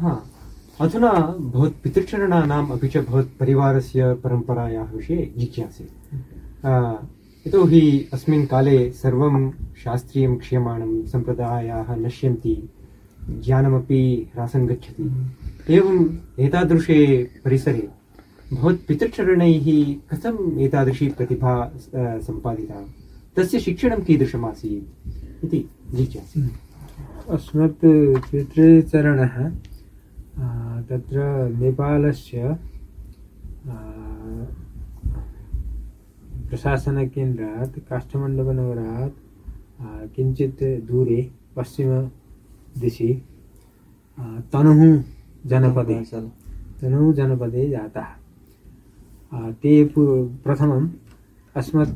हा। अधुना भवत् पितृचरणानाम् अपि च भवत् परिवारस्य परम्परायाः विषये जिज्ञासे। यतोहि अस्मिन् काले सर्वं शास्त्रीयं क्रियमाणं सम्प्रदायाः नश्यन्ति, ज्ञानमपि ह्रासं गच्छति एवम् एतादृशे परिसरे भवत् पितृचरणैः कथम् एतादृशी प्रतिभा सम्पादिता? तस्य शिक्षणं कीदृशमासीत् इति जिज्ञासे। अस्मत् पितृचरणः तत्र नेपालस्य प्रशासनकेन्द्रात् काष्ठमण्डपनगरात् किञ्चित् दूरे पश्चिमदिशि तनुः जनपदे। तनुः जनपदे। जातः। ते प्रथमम् अस्मत्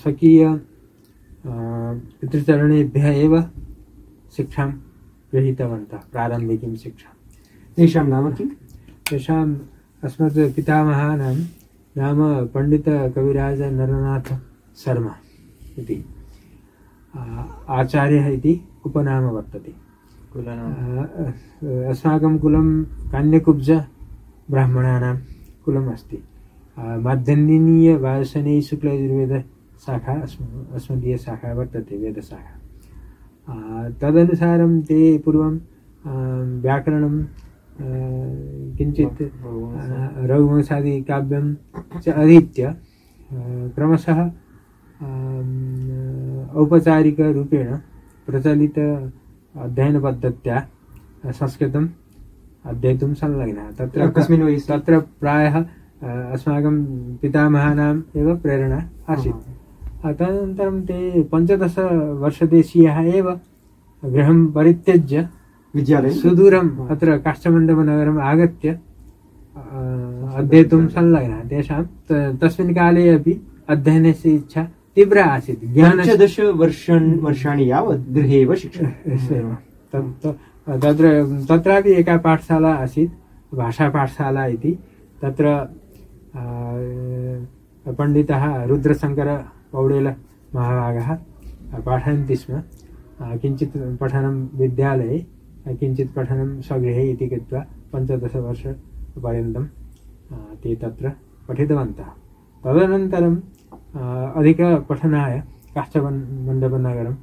स्वकीय पितृचरणेभ्यः एव शिक्षां गृहीतवन्तः प्रारम्भिकीं शिक्षां तेषां नाम किं? तेषाम् अस्मत् पितामहानां नाम पण्डितकविराज नरनाथ शर्मा इति आचार्यः इति उपनाम वर्तते। अस्माकं कुलं कान्यकुब्ज ब्राह्मणानां कुलम् अस्ति। माध्यन्दिनीय वासने शुक्लयजुर्वेदशाखा अस्म अस्मदीयशाखा वर्तते वेदशाखा। तदनुसारं ते पूर्वं व्याकरणं किञ्चित् रघुवंशादिकाव्यं च अधीत्य क्रमशः औपचारिकरूपेण प्रचलित अध्ययनपद्धत्या संस्कृतम् अध्येतुं संलग्नः। तत्र कस्मिन् वयसि? तत्र प्रायः अस्माकं पितामहानाम् एव प्रेरणा आसीत्। तदनन्तरं ते पञ्चदशवर्षदेशीयाः एव गृहं परित्यज्य विद्यालये। सुदूरम् अत्र काष्ठमण्डपनगरम् आगत्य अध्येतुं संलग्नः। तेषां तस्मिन् काले अपि अध्ययनस्य इच्छा तीव्रा आसीत्। ज्ञानदश वर्षाणि यावत् गृहे एव। शिक्षणं तत्र तत्रापि एका पाठशाला आसीत् भाषापाठशाला इति। तत्र पण्डितः रुद्रशङ्करपौडेल महाभागः पाठयन्ति स्म। किञ्चित् पठनं विद्यालये। किञ्चित् पठनं स्वगृहे इति कृत्वा पञ्चदशवर्षपर्यन्तं ते तत्र पठितवन्तः। तदनन्तरम् अधिकपठनाय काष्ठमण्डपनगरं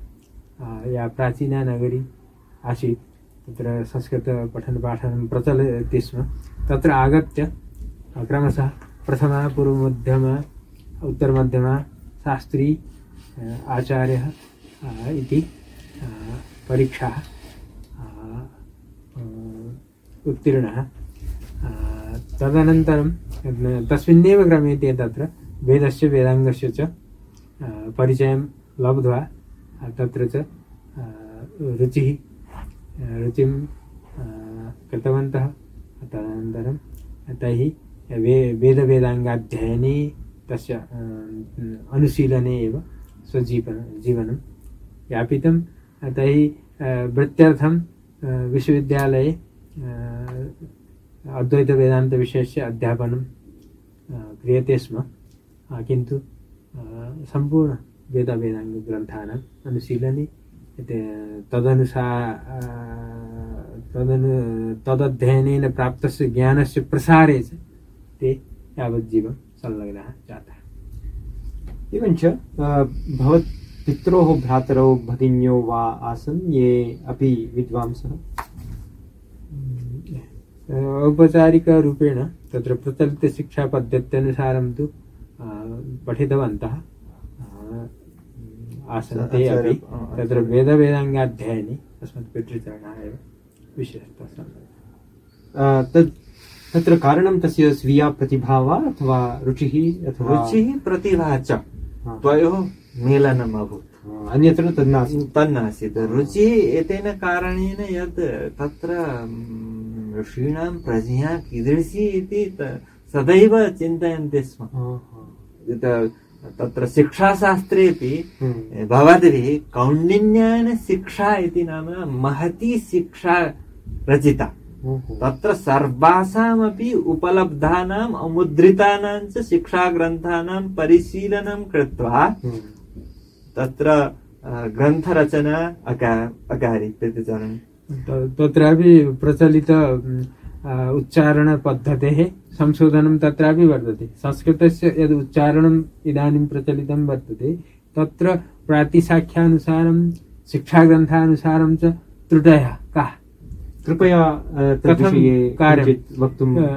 या प्राचीना नगरी आसीत्। तत्र संस्कृतपठनपाठनं प्रचलति स्म। तत्र आगत्य क्रमशः प्रथमा पूर्वमध्यमा उत्तरमध्यमा शास्त्री आचार्यः इति परीक्षाः उत्तीर्णः। तदनन्तरं तस्मिन्नेव क्रमे ते तत्र वेदस्य, वेदाङ्गस्य च परिचयं लब्ध्वा तत्र च रुचिः रुचिं कृतवन्तः। तदनन्तरं तैः वे, वेदवेदाङ्गाध्ययने तस्य अनुशीलने एव स्वजीवन, जीवनं यापितं। तैः वृत्त्यर्थं विश्वविद्यालये अद्वैतवेदान्तविषयस्य अध्यापनं क्रियते स्म किन्तु सम्पूर्णवेदवेदाङ्गग्रन्थानाम् अनुशीलने तदनुसा तदनु तदध्ययनेन प्राप्तस्य ज्ञानस्य प्रसारे च ते यावज्जीवं संलग्नाः जाताः एवञ्च भवत् पित्रोः भ्रातरौ भगिन्यौ वा आसन्? ये अपि विद्वांसः। औपचारिकरूपेण तत्र प्रचलितशिक्षापद्धत्यनुसारं तु पठितवन्तः। आसन् ते अपि। तत्र वेदवेदाङ्गाध्ययने अस्मत् पितृचरणाः एव विशेषतः तत् तत्र कारणं तस्य स्वीया प्रतिभा वा अथवा रुचिः अथवा रुचिः प्रतिभा च। द्वयोः मेलनम् अभूत् अन्यत्र तन्नासीत् तन्नासीत् रुचिः एतेन कारणेन यत् तत्र ऋषीणां प्रज्ञा कीदृशी इति सदैव चिन्तयन्ति स्म। तत्र शिक्षाशास्त्रेपि। भवद्भिः कौण्डिन्येन शिक्षा इति नाम महती शिक्षा रचिता। तत्र सर्वासामपि उपलब्धानाम् अमुद्रितानां च शिक्षाग्रन्थानां परिशीलनं कृत्वा हम्म। तत्र ग्रन्थरचना अका अकारि प्रतिचरण तत्रापि प्रचलित उच्चारणपद्धतेः संशोधनं तत्रापि वर्तते। संस्कृतस्य यद् उच्चारणम् इदानीं प्रचलितं वर्तते तत्र प्रातिशाख्यानुसारं शिक्षाग्रन्थानुसारं च त्रुटयः कृपया कथं कार्यं अ,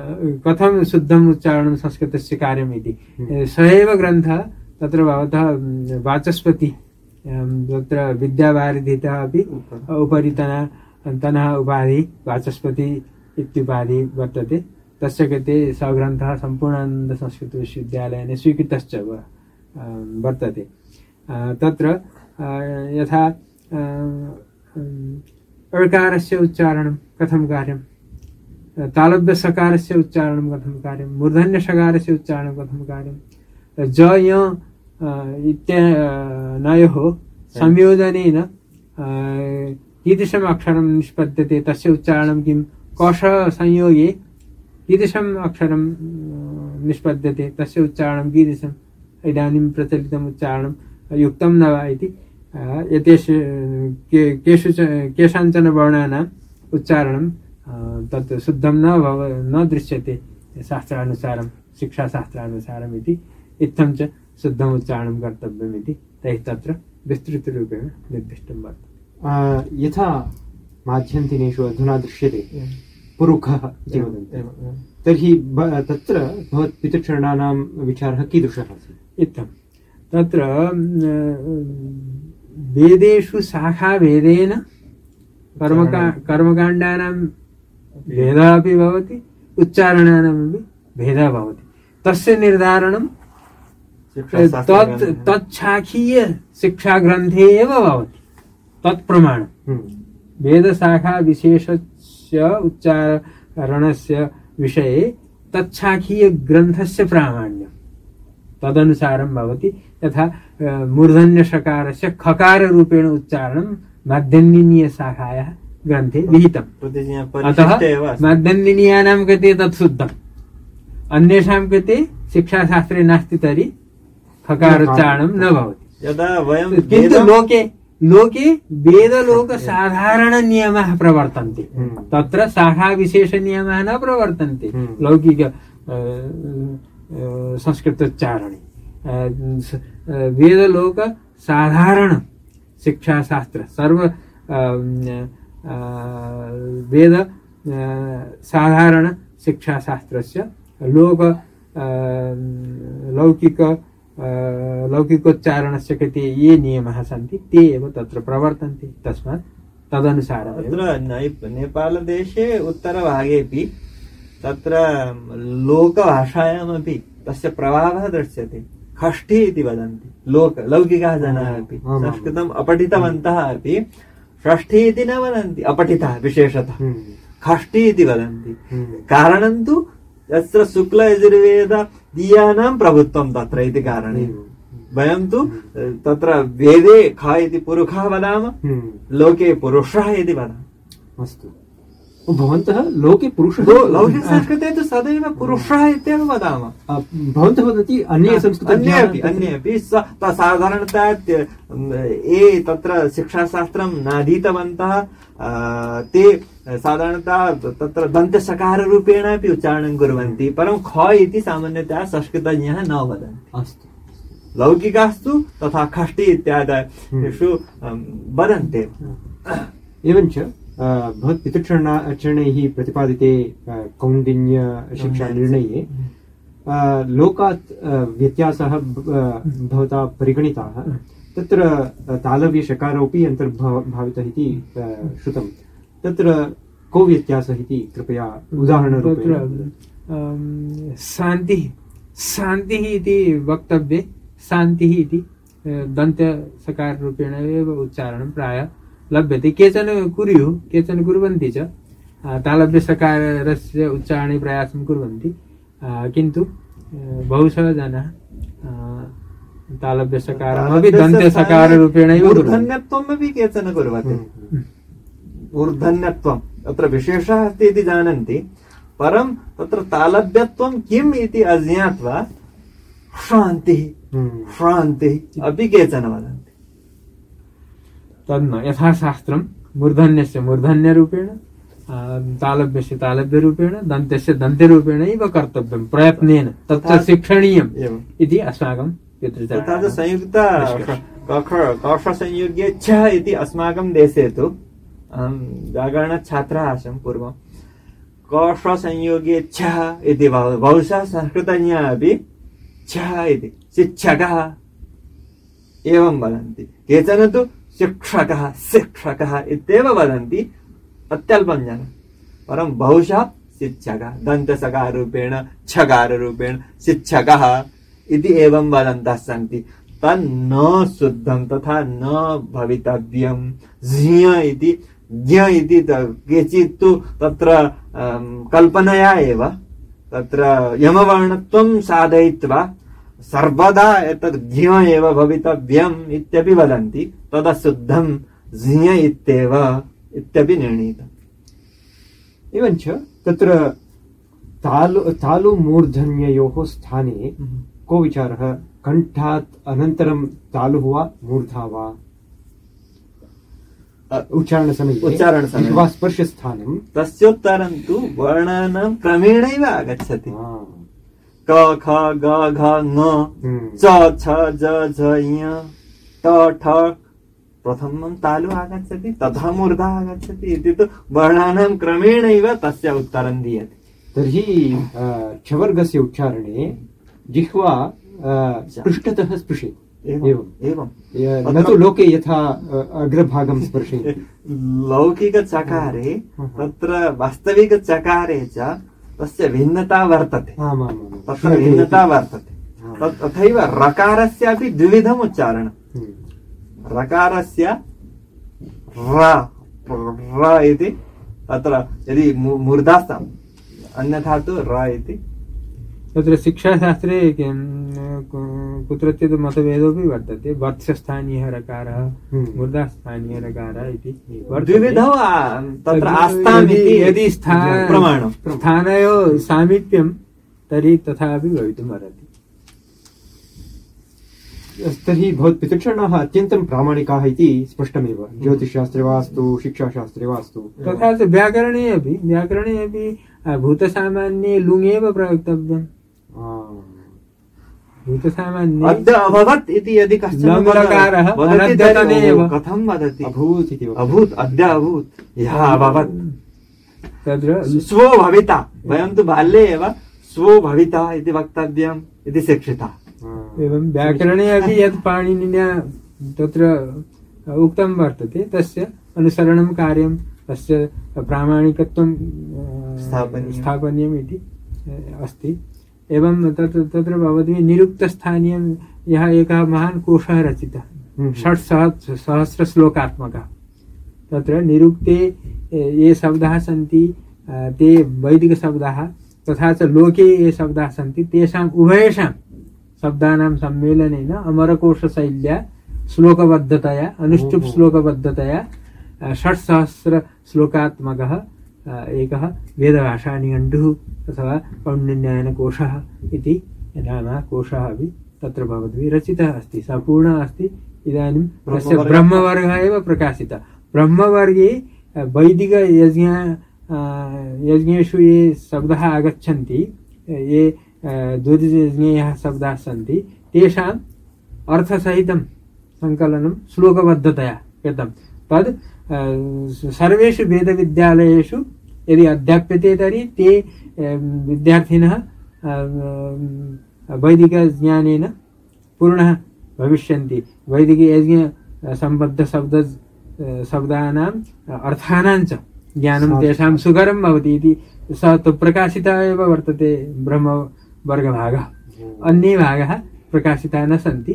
कथं शुद्धम् उच्चारणं संस्कृतस्य कार्यम् इति हम्म। स एव ग्रन्थः तत्र भवतः वाचस्पति तत्र विद्यावारिधितः अपि उपरि। तनः तनः उपाधि वाचस्पति इत्युपाधि वर्तते। तस्य कृते सः ग्रन्थः सम्पूर्णानन्दसंस्कृतविश्वविद्यालयेन स्वीकृतश्च वर्तते। तत्र यथा अ, अम्, ऋकारस्य उच्चारणं कथं कार्यं? तालव्यसकारस्य उच्चारणं कथं कार्यं? मूर्धन्यषकारस्य उच्चारणं कथं कार्यं? ज य इत्यनयोः संयोजनेन कीदृशम् अक्षरं निष्पद्यते? तस्य उच्चारणं किं? कोश संयोगे कीदृशम् अक्षरं निष्पद्यते? तस्य उच्चारणं कीदृशम्? इदानीं प्रचलितम् उच्चारणं युक्तं न वा इति? एतेषु के केषु केषाञ्चन वर्णानाम् उच्चारणं तत् शुद्धं न भव न दृश्यते शास्त्रानुसारं शिक्षाशास्त्रानुसारम् इति इत्थं च शुद्धम् उच्चारणं कर्तव्यम् इति तैः तत्र विस्तृतरूपेण निर्दिष्टं वर्तते। यथा माध्यन्तिनेषु अधुना दृश्यते पुरुखः इति वदन्ति। तर्हि तत्र भवत्पितृचरणानां विचारः कीदृशः आसीत्? इत्थं। तत्र वेदेषु शाखाभेदेन कर्मका कर्मकाण्डानां भेदः अपि भवति उच्चारणानामपि भेदः भवति। तस्य निर्धारणं तत् तच्छाखीय शिक्षाग्रन्थे एव भवति तत् प्रमाणं हम्म, वेदशाखाविशेषस्य उच्चारणस्य विषये तच्छाखीयग्रन्थस्य प्रामाण्यं तदनुसारं भवति यथा अ, मूर्धन्यषकारस्य खकाररूपेण उच्चारणं माध्यन्दिनीयशाखायाः ग्रन्थे विहितम् प्रतिज्ञा अतः परिशिष्ट एव अस्ति। माध्यन्दिनीयानां कृते तत् शुद्धम् अन्येषां कृते शिक्षाशास्त्रे नास्ति तर्हि खकारोच्चारणं न भवति किन्तु लोके लोके वेदलोकसाधारणनियमाः प्रवर्तन्ते हम्म। तत्र शाखाविशेषनियमाः न प्रवर्तन्ते हम्म। लौकिक संस्कृतोच्चारणे अ, स- अ, वेदलोक साधारण शिक्षाशास्त्र सर्व अ, अ, वेद अ, साधारण शिक्षाशास्त्रस्य लोक लौकिक अ, लौकिकोच्चारणस्य कृते ये नियमाः सन्ति ते एव तत्र प्रवर्तन्ते तस्मात् तदनुसारम् नै- नेपालदेशे उत्तरभागेपि तत्र लोकभाषायामपि तस्य प्रभावः षष्ठी इति वदन्ति। लोक लौकिकाः जनाः अपि। आमाम्। संस्कृतम् अपठितवन्तः अपि। षष्ठी इति न वदन्ति अपठितः विशेषतः। हम्म, षष्ठी इति वदन्ति। हम्म, कारणं तु तत्र शुक्लयजुर्वेदीयानां प्रभुत्वं तत्र इति कारणेन। एवं, वयं तु तत्र वेदे ख इति पुरुषः वदामः हम्म, लोके पुरुषः इति वदामः। अस्तु। ओ, भवन्तः लोके पुरुषः लो- लौकिकसंस्कृते तु सदैव पुरुषः इत्येव वदामः। भवन्तः वदन्ति अन्ये संस्कृत अन्ये अपि अन्ये अपि स- त- ये तत्र शिक्षाशास्त्रं अ, ते साधारणतः तत्र दन्तसकाररूपेण अपि उच्चारणं कुर्वन्ति परं ख इति सामान्यतया संस्कृतज्ञः न वदन्ति। अस्तु। लौकिकास्तु तथा खष्टि इत्यादिषु अं, वदन्ति। एवञ्च अ, भवत्पितृचरणा चरणैः प्रतिपादिते कौण्डिन्यशिक्षानिर्णये अ, लोकात् व्यत्यासः भवता परिगणिताः। तत्र तालव्यषकारोपि अन्तर्भावितः इति श्रुतं। तत्र को व्यत्यासः इति कृपया उदाहरणरूपेण। शान्तिः। शान्तिः इति वक्तव्ये। शान्तिः इति दन्तसकाररूपेण एव उच्चारणं प्रायः। लभ्यते। केचन कुर्युः केचन कुर्वन्ति च। तालव्यसकारस्य उच्चारणे प्रयासं कुर्वन्ति। किन्तु बहुशः जनाः तालव्यसकारमपि दन्तसकाररूपेणैव कुर्वन्ति। मूर्धन्यत्वमपि केचन कुर्वन्ति। मूर्धन्यत्वं तत्र विशेषः अस्ति इति जानन्ति। परं तत्र तालव्यत्वं किम् इति अज्ञात्वा श्रान्तिः हम्म, श्रान्तिः अपि केचन वदन्ति। तन्न यथा शास्त्रं मूर्धन्यस्य मूर्धन्यरूपेण आ, तालव्यस्य तालव्यरूपेण दन्तस्य दन्त्यरूपेणैव कर्तव्यं प्रयत्नेन तत्र तथा- शिक्षणीयम् एवम्। इति अस्माकं तथा च पितृचरणानां संयुक्त। कख कौशसंयोगे छ इति अस्माकं देशे तु अहं जागरणछात्रः आसं पूर्वं। कौशसंयोगे छ इति बहु- बहुशः संस्कृतज्ञाः अपि छ इति शिक्षकः एवं वदन्ति। केचन तु शिक्षकः शिक्षकः इत्येव वदन्ति अत्यल्पं जनः परं बहुशः शिक्षकः दन्तसकाररूपेण छकाररूपेण शिक्षकः इति एवं वदन्तः सन्ति। तन्न शुद्धं तथा न भवितव्यं। ज्ञ इति ज्ञ इति केचित् तु तत्र अं, कल्पनया एव तत्र यमवर्णत्वं साधयित्वा सर्वदा एतद् ज्ञ एव भवितव्यम् इत्यपि वदन्ति तदा शुद्धं ज्ञ इत्येव इत्यपि निर्णीतम् एवञ्च तत्र तालु तालुमूर्धन्ययोः स्थाने को विचारः? कण्ठात् अनन्तरं तालुः वा मूर्धा वा उच्चारणसमये उच्चारणसमये। जिह्वा स्पर्शस्थानं तस्योत्तरं तु वर्णानां क्रमेणैव आगच्छति। क ख ग घ ङ। च छ ज झ ञ ट ठ। प्रथमं तालु आगच्छति तथा मूर्धा आगच्छति इति तु वर्णानां क्रमेणैव तस्य उत्तरं दीयते। तर्हि छवर्गस्य उच्चारणे जिह्वा पृष्ठतः स्पृशेत् एवं न तु लोके यथा अग्रभागं स्पर्शयति लौकिकचकारे हम्म। तत्र वास्तविकचकारे च तस्य भिन्नता वर्तते तत्र भिन्नता वर्तते तत् तथैव रकारस्यापि द्विविधम् उच्चारणम् हम्म। रकारस्य र इति तत्र यदि मू- अन्यथा तु र इति तत्र शिक्षाशास्त्रे कुत्रचित् मतभेदोऽपि वर्तते। वत्सस्थानीयः रकारः हम्म। मूर्धास्थानीयः रकारः इति। द्विविधौ तत्र यदि स्थानयोः सामीप्यं तर्हि तथापि भवितुम् अर्हति। तर्हि भवत्पितृक्षणाः अत्यन्तं प्रामाणिकाः इति स्पष्टमेव। ज्योतिषशास्त्रे वा अस्तु शिक्षाशास्त्रे वा अस्तु तथा च व्याकरणे अपि व्याकरणे अपि भूतसामान्ये लुङ् एव प्रयोक्तव्यम् आ, भूतसामान्ये अद्य अभवत् इति यदि कश्चन लम् लकारः वदति अनद्यतने तर्हि कथं वदति? अभूत् इति अभूत् अद्य अभूत्। ह्यः अभवत्। तत्र स्वो भविता। वयं तु बाल्ये एव स्वो भविता इति वक्तव्यम् इति शिक्षिता। एवं व्याकरणे अपि यत् पाणिनिना तत्र उक्तं वर्तते तस्य अनुसरणं कार्यं तस्य प्रामाणिकत्वं। स्थापनीयम्। इति अस्ति। एवं तत् तत्र भवद्भिः निरुक्तस्थानीयं यः एकः महान् कोशः रचितः हम्म। षट् सहस्र सहस्रश्लोकात्मकः तत्र निरुक्ते ये शब्दाः सन्ति ते वैदिकशब्दाः तथा च लोके ये शब्दाः सन्ति तेषाम् उभयेषां शब्दानां सम्मेलनेन अमरकोशशैल्या श्लोकबद्धतया अनुष्टुप् श्लोकबद्धतया षट्सहस्रश्लोकात्मकः एकः वेदभाषानिघण्टुः अथवा कौण्डिन्यायनकोशः इति नाम कोशः अपि तत्र भवद्भिः रचितः अस्ति सम्पूर्णः अस्ति। इदानीं तस्य ब्रह्मवर्गः- एव प्रकाशितः। ब्रह्मवर्गे वैदिकयज्ञ यज्ञेषु ये शब्दाः आगच्छन्ति ये अ, ज्योतिषयज्ञे यः शब्दाः सन्ति तेषाम् अर्थसहितं सङ्कलनं श्लोकबद्धतया कृतं। तद् सर्वेषु वेदविद्यालयेषु यदि अध्याप्यते तर्हि ते विद्यार्थिनः वैदिकज्ञानेन पूर्णः भविष्यन्ति। वैदिकयज्ञ सम्बद्धशब्द शब्दानाम् अर्थानां च ज्ञानं। तेषां सुकरं भवति इति सः तु प्रकाशितः एव वर्तते ब्रह्मवर्गभागः। अन्ये भागः प्रकाशिताः न सन्ति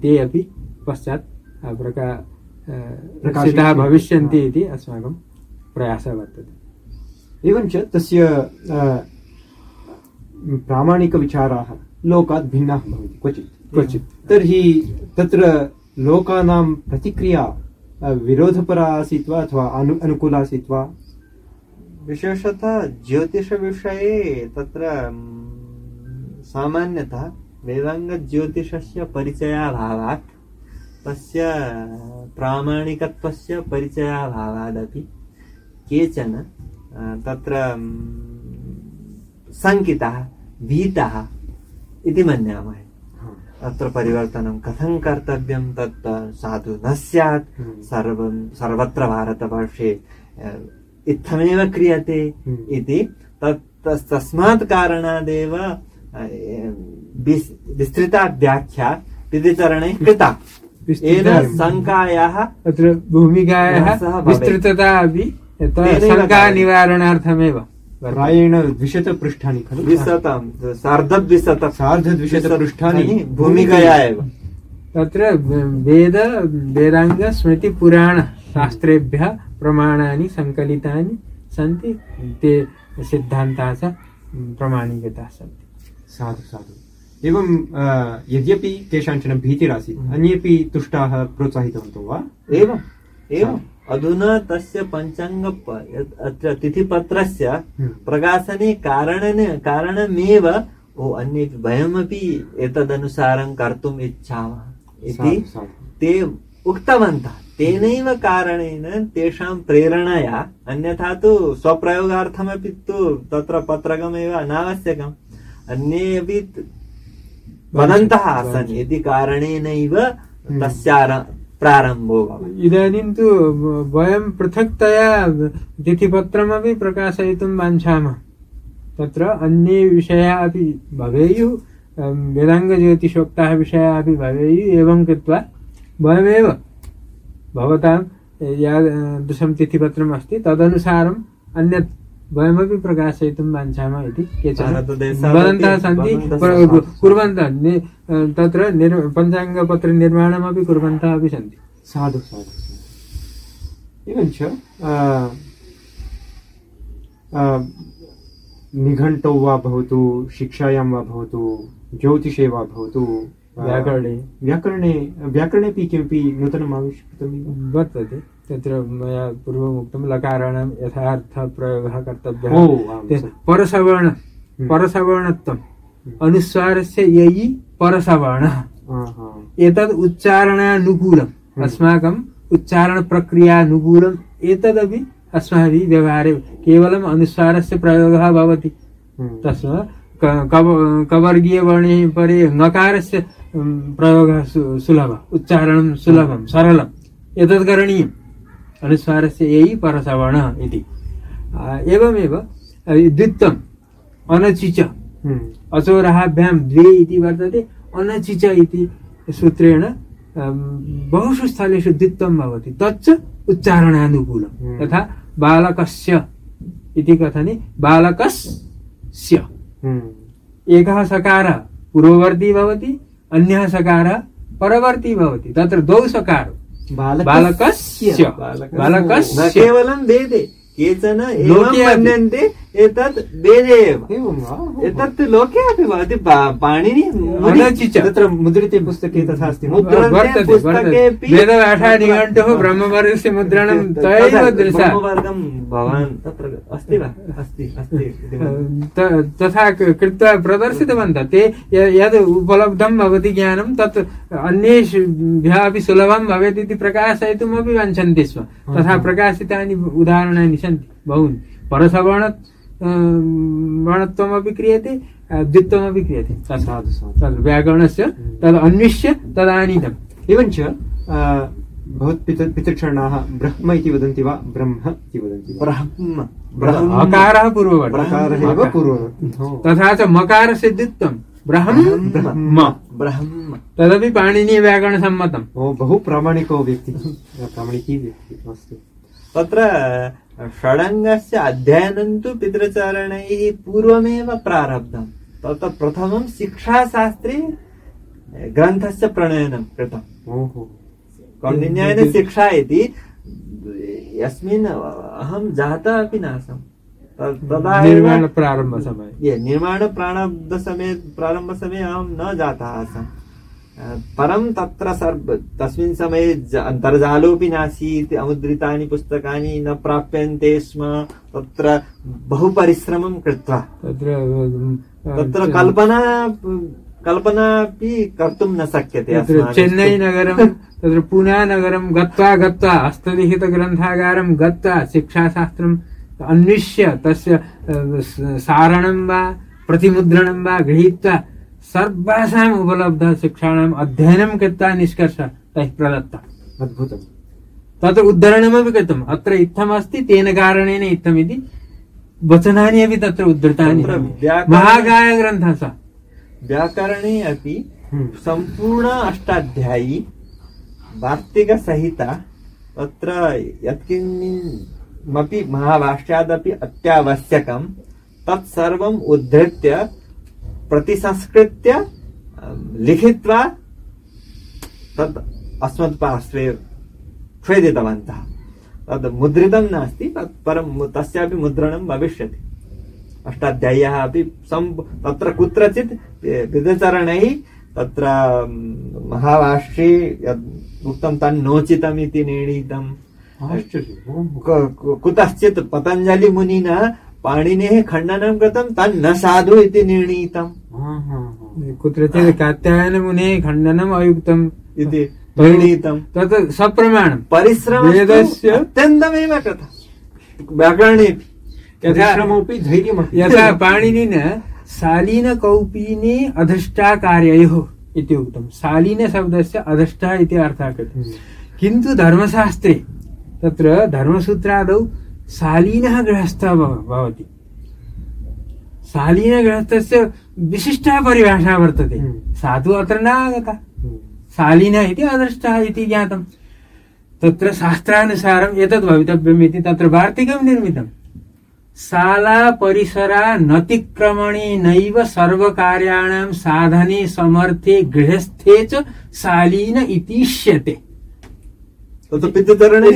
ते अपि पश्चात् प्रका प्रकाशिताः भविष्यन्ति इति अस्माकं प्रयासः वर्तते। एवञ्च तस्य प्रामाणिकविचाराः लोकात् भिन्नाः भवन्ति। क्वचित्। क्वचित्। तर्हि तत्र लोकानां प्रतिक्रिया विरोधपरा आसीत् वा अथवा अनु अनुकूला आसीत् वा? विशेषतः ज्योतिषविषये तत्र सामान्यतः वेदाङ्गज्योतिषस्य परिचयाभावात् तस्य प्रामाणिकत्वस्य परिचयाभावादपि केचन तत्र शङ्किताः भीताः इति मन्यामहे हा। तत्र परिवर्तनं कथं कर्तव्यं तत् साधु न स्यात् हम्म। सर्वं सर्वत्र भारतवर्षे इत्थमेव क्रियते हम्म। इति तत् तस्- तस्मात् कारणादेव विस्तृता व्याख्या विधिचरणैः कृता। येन शङ्कायाः तत्र भूमिकायाः विस्तृतता अपि यत् तेनैव शङ्का कारणेन। निवारणार्थमेव प्रायेण द्विशतपृष्ठानि खलु। द्विशतं सार्धद्विशतं सार्धद्विशतपृष्ठानि भूमिकया एव तत्र वेद वेदाङ्ग स्मृति शास्त्रेभ्यः प्रमाणानि सङ्कलितानि सन्ति। ते सिद्धान्ताः च प्रमाणीकृताः सन्ति। साधु साधु। एवं अ, यद्यपि केषाञ्चन भीतिरासीत् अन्येपि तुष्टाः प्रोत्साहितवन्तो वा? एवम् एवम्। अधुना तस्य पञ्चाङ्ग अत्र तिथिपत्रस्य हम्म। प्रकाशने कारणेन कारणमेव ओ अन्ये वयमपि एतदनुसारं कर्तुम् इच्छामः इति। ते उक्तवन्तः तेनैव कारणेन तेषां प्रेरणया अन्यथा तु स्वप्रयोगार्थमपि तु तत्र पत्रकमेव अनावश्यकम् अन्ये अपि वदन्तः आसन् इति कारणेनैव तस्यार प्रारम्भो इदानीं तु वयं पृथक्तया तिथिपत्रमपि प्रकाशयितुं वाञ्छामः। तत्र अन्ये विषयाः अपि भवेयुः अं, वेदाङ्गज्योतिषोक्ताः विषयाः अपि भवेयुः एवं कृत्वा वयमेव भवतां यादृशं तिथिपत्रम् अस्ति तदनुसारम् अन्यत् वयमपि प्रकाशयितुं वाञ्छामः इति केचन वदन्तः सन्ति। कुर्वन्तः तत्र निर् पञ्चाङ्गपत्रनिर्माणमपि कुर्वन्तः अपि सन्ति। साधु साधु एवञ्च निघण्टौ वा भवतु शिक्षायां वा भवतु ज्योतिषे वा भवतु व्याकरणे। व्याकरणे व्याकरणेपि किमपि नूतनम् आविष्कृतमिव वर्तते। तत्र मया पूर्वम् उक्तं लकाराणां यथार्थप्रयोगः कर्तव्यः। परसवर्ण परसवर्णत्वम् अनुस्वारस्य ययि परसवर्णः। एतद् उच्चारणानुकूलम् अस्माकम् उच्चारणप्रक्रियानुकूलम् एतदपि अस्माभिः व्यवहारे केवलम् अनुस्वारस्य प्रयोगः भवति। हम्म। तस्मात् कवर्गीयवर्णे परे ङकारस्य प्रयोगः सुलभः उच्चारणं सुलभं सरलम्। एतत् करणीयम्। अनुस्वारस्य ययि परसवर्णः इति। एवमेव द्वित्वम् अनचिच हम्म। अचोरहाभ्यां द्वे इति वर्तते अनचिच इति सूत्रेण बहुषु स्थलेषु द्वित्वं भवति। तच्च उच्चारणानुकूलं। तथा बालकस्य इति कथने बालकस्य। एकः सकारः पूर्ववर्ती भवति अन्यः सकारः परवर्ती भवति। तत्र द्वौ सकारौ। बालकस्य न बालकस्य केवलं वेदे केचन एवं लोके अपि। मन्यन्ते एतत् वेदे एव एवं वा एतत् लोके अपि भवति पाणिनि तत्र मुद्रिते पुस्तके तथा अस्ति। ब्रह्मवर्गस्य मुद्रणं ब्रह्मवर्गं भवान् तत्र अस्ति वा? अस्ति अस्ति। तथा कृत्वा प्रदर्शितवन्तः। ते यद् उपलब्धं भवति ज्ञानं तत् अन्येषुभ्यः अपि सुलभं भवेत् इति प्रकाशयितुमपि वाञ्छन्ति स्म। तथा प्रकाशितानि उदाहरणानि सन्ति बहूनि। परसवर्ण वर्णत्वमपि क्रियते द्वित्वमपि क्रियते। साधु तद् व्याकरणस्य तद् अन्विष्य तदानीतम् एवञ्च भवत्पितृ पितृक्षणाः ब्रह्म इति वदन्ति वा ब्रह्म इति वदन्ति ब्रह्म। ब्रह्म। अकारः पूर्ववर्ति। तथा च मकारस्य द्वित्वं ब्रह्म। ब्रह्म। ब्रह्म। तदपि पाणिनीयव्याकरणसम्मतम् ओ बहु प्रामाणिको व्यक्तिः। प्रामाणिकी व्यक्तिः अस्तु। तत्र षडङ्गस्य अध्ययनं तु पितृचरणैः पूर्वमेव प्रारब्धम्। तत्र प्रथमं शिक्षाशास्त्रे ग्रन्थस्य प्रणयनं कृतम्। कौण्डिन्यायेन शिक्षा इति यस्मिन् अहं जातः अपि नासम्। तदा निर्माणप्रारम्भसमये। निर्माणप्रारब्धसमये प्रारम्भसमये अहं न जातः आसम्। परं तत्र सर्व तस्मिन् समये अन्तर्जालोऽपि नासीत् अमुद्रितानि पुस्तकानि न प्राप्यन्ते स्म तत्र बहु परिश्रमं कृत्वा तत्र तत्र कल्पना कल्पनापि कर्तुं न शक्यते। चेन्नै नगरं तत्र पुना नगरं गत्वा गत्वा हस्तलिखितग्रन्थागारं गत्वा शिक्षाशास्त्रम् अन्विष्य तस्य सारणं वा प्रतिमुद्रणं वा गृहीत्वा सर्वासाम् उपलब्धशिक्षाणाम् अध्ययनं कृत्वा निष्कर्षः तैः प्रदत्तः अद्भुतम्। तत्र उद्धरणमपि कृतम्। अत्र इत्थमस्ति तेन कारणेन इत्थमिति। वचनानि अपि तत्र उद्धृतानि। महाकायग्रन्थः सः। व्याकरणे अपि हम्म। सम्पूर्ण अष्टाध्यायी वार्तिकसहिता तत्र यत्किमपि महाभाष्यादपि अत्यावश्यकं तत्सर्वम् उद्धृत्य प्रतिसंस्कृत्य लिखित्वा तत् अस्मत्पार्श्वे स्वेदितवन्तः तद् मुद्रितं नास्ति तत् परं तस्यापि मुद्रणं भविष्यति। अष्टाध्याय्याः अपि सम् तत्र कुत्रचित् विदचरणैः तत्र महाभाष्ये यद् उक्तं तन्नोचितम् इति निर्णीतम् कुतश्चित् पतञ्जलिमुनिना पाणिनेः खण्डनं कृतं तन्न साधु इति निर्णीतम्। हा, हा, हा। कुत्रचित् कात्यायनमुने खण्डनम् अयुक्तम्। इति निर्णीतम्। तत् सप्रमाणम्। परिश्रमः वेदस्य अत्यन्तमेव कृतः व्याकरणेऽपि यथा परिश्रमोऽपि धैर्यमपि। यथा पाणिनिना शालीनकौपीने अधष्टा कार्ययोः इति उक्तं शालीनशब्दस्य अधष्टा इति अर्थः कृतः हम्म। किन्तु धर्मशास्त्रे तत्र धर्मसूत्रादौ शालीनः गृहस्थः भवति। शालीनगृहस्थस्य विशिष्टा परिभाषा वर्तते। हम्म। सा तु अत्र न आगता। हम्म। शालीनः इति अदृष्टः इति ज्ञातम्। तत्र शास्त्रानुसारम् एतद् भवितव्यम् इति तत्र वार्तिकं निर्मितम्। शाला परिसरा नतिक्रमणे नैव सर्वकार्याणां साधने समर्थे गृहस्थे च शालीन इतीष्यते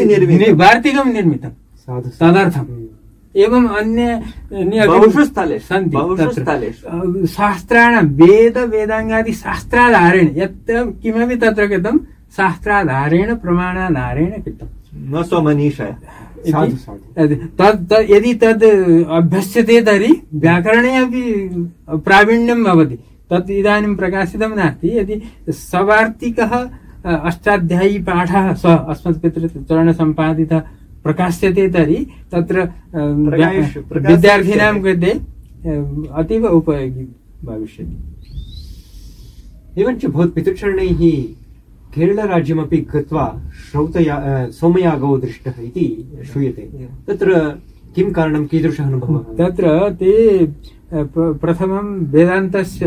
निर्मितम्। वार्तिकं निर्मितं साधु तदर्थम्। एवम् अन्य शास्त्राणां वेद वेदाङ्गादि शास्त्राधारेण यत् किमपि तत्र कृतं शास्त्राधारेण प्रमाणाधारेण कृतम्। न स्वमनीषया। तद् यदि तद् अभ्यस्यते तर्हि व्याकरणे अपि प्रावीण्यं भवति। तत् इदानीं प्रकाशितं नास्ति। यदि सवार्तिकः अष्टाध्यायी पाठः सः अस्मत्पितृचरणसम्पादितः प्रकाश्यते तर्हि तत्र। विद्यार्थिनां कृते अतीव उपयोगी भविष्यति। एवञ्च भवत्पितृचरणैः केरळराज्यमपि गत्वा श्रौतया सोमयागौ दृष्टः इति श्रूयते। तत्र किं कारणं कीदृशः अनुभवः? तत्र ते प्र- प्रथमं वेदान्तस्य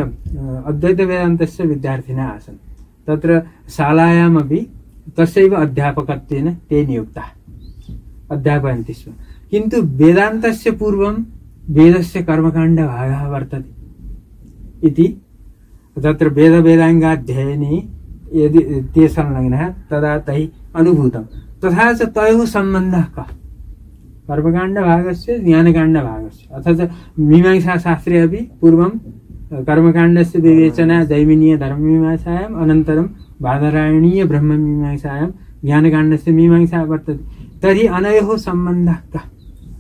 अद्वैतवेदान्तस्य विद्यार्थिनः आसन्। तत्र शालायामपि तस्यैव अध्यापकत्वेन ते नियुक्ताः। अध्यापयन्ति स्म किन्तु पूर्वं वेदस्य कर्मकाण्डभागः वर्तते। इति तत्र वेदवेदाङ्गाध्ययने यदि ते संलग्नः, तदा तैः अनुभूतं। तथा च तयोः सम्बन्धः कः? कर्मकाण्डभागस्य ज्ञानकाण्डभागस्य अथ च मीमांसाशास्त्रे पूर्वं कर्मकाण्डस्य विवेचना दैमिनीयधर्ममीमांसायाम् अनन्तरं बादरायणीयब्रह्ममीमांसायां ज्ञानकाण्डस्य मीमांसा वर्तते। तर्हि अनयोः सम्बन्धः कः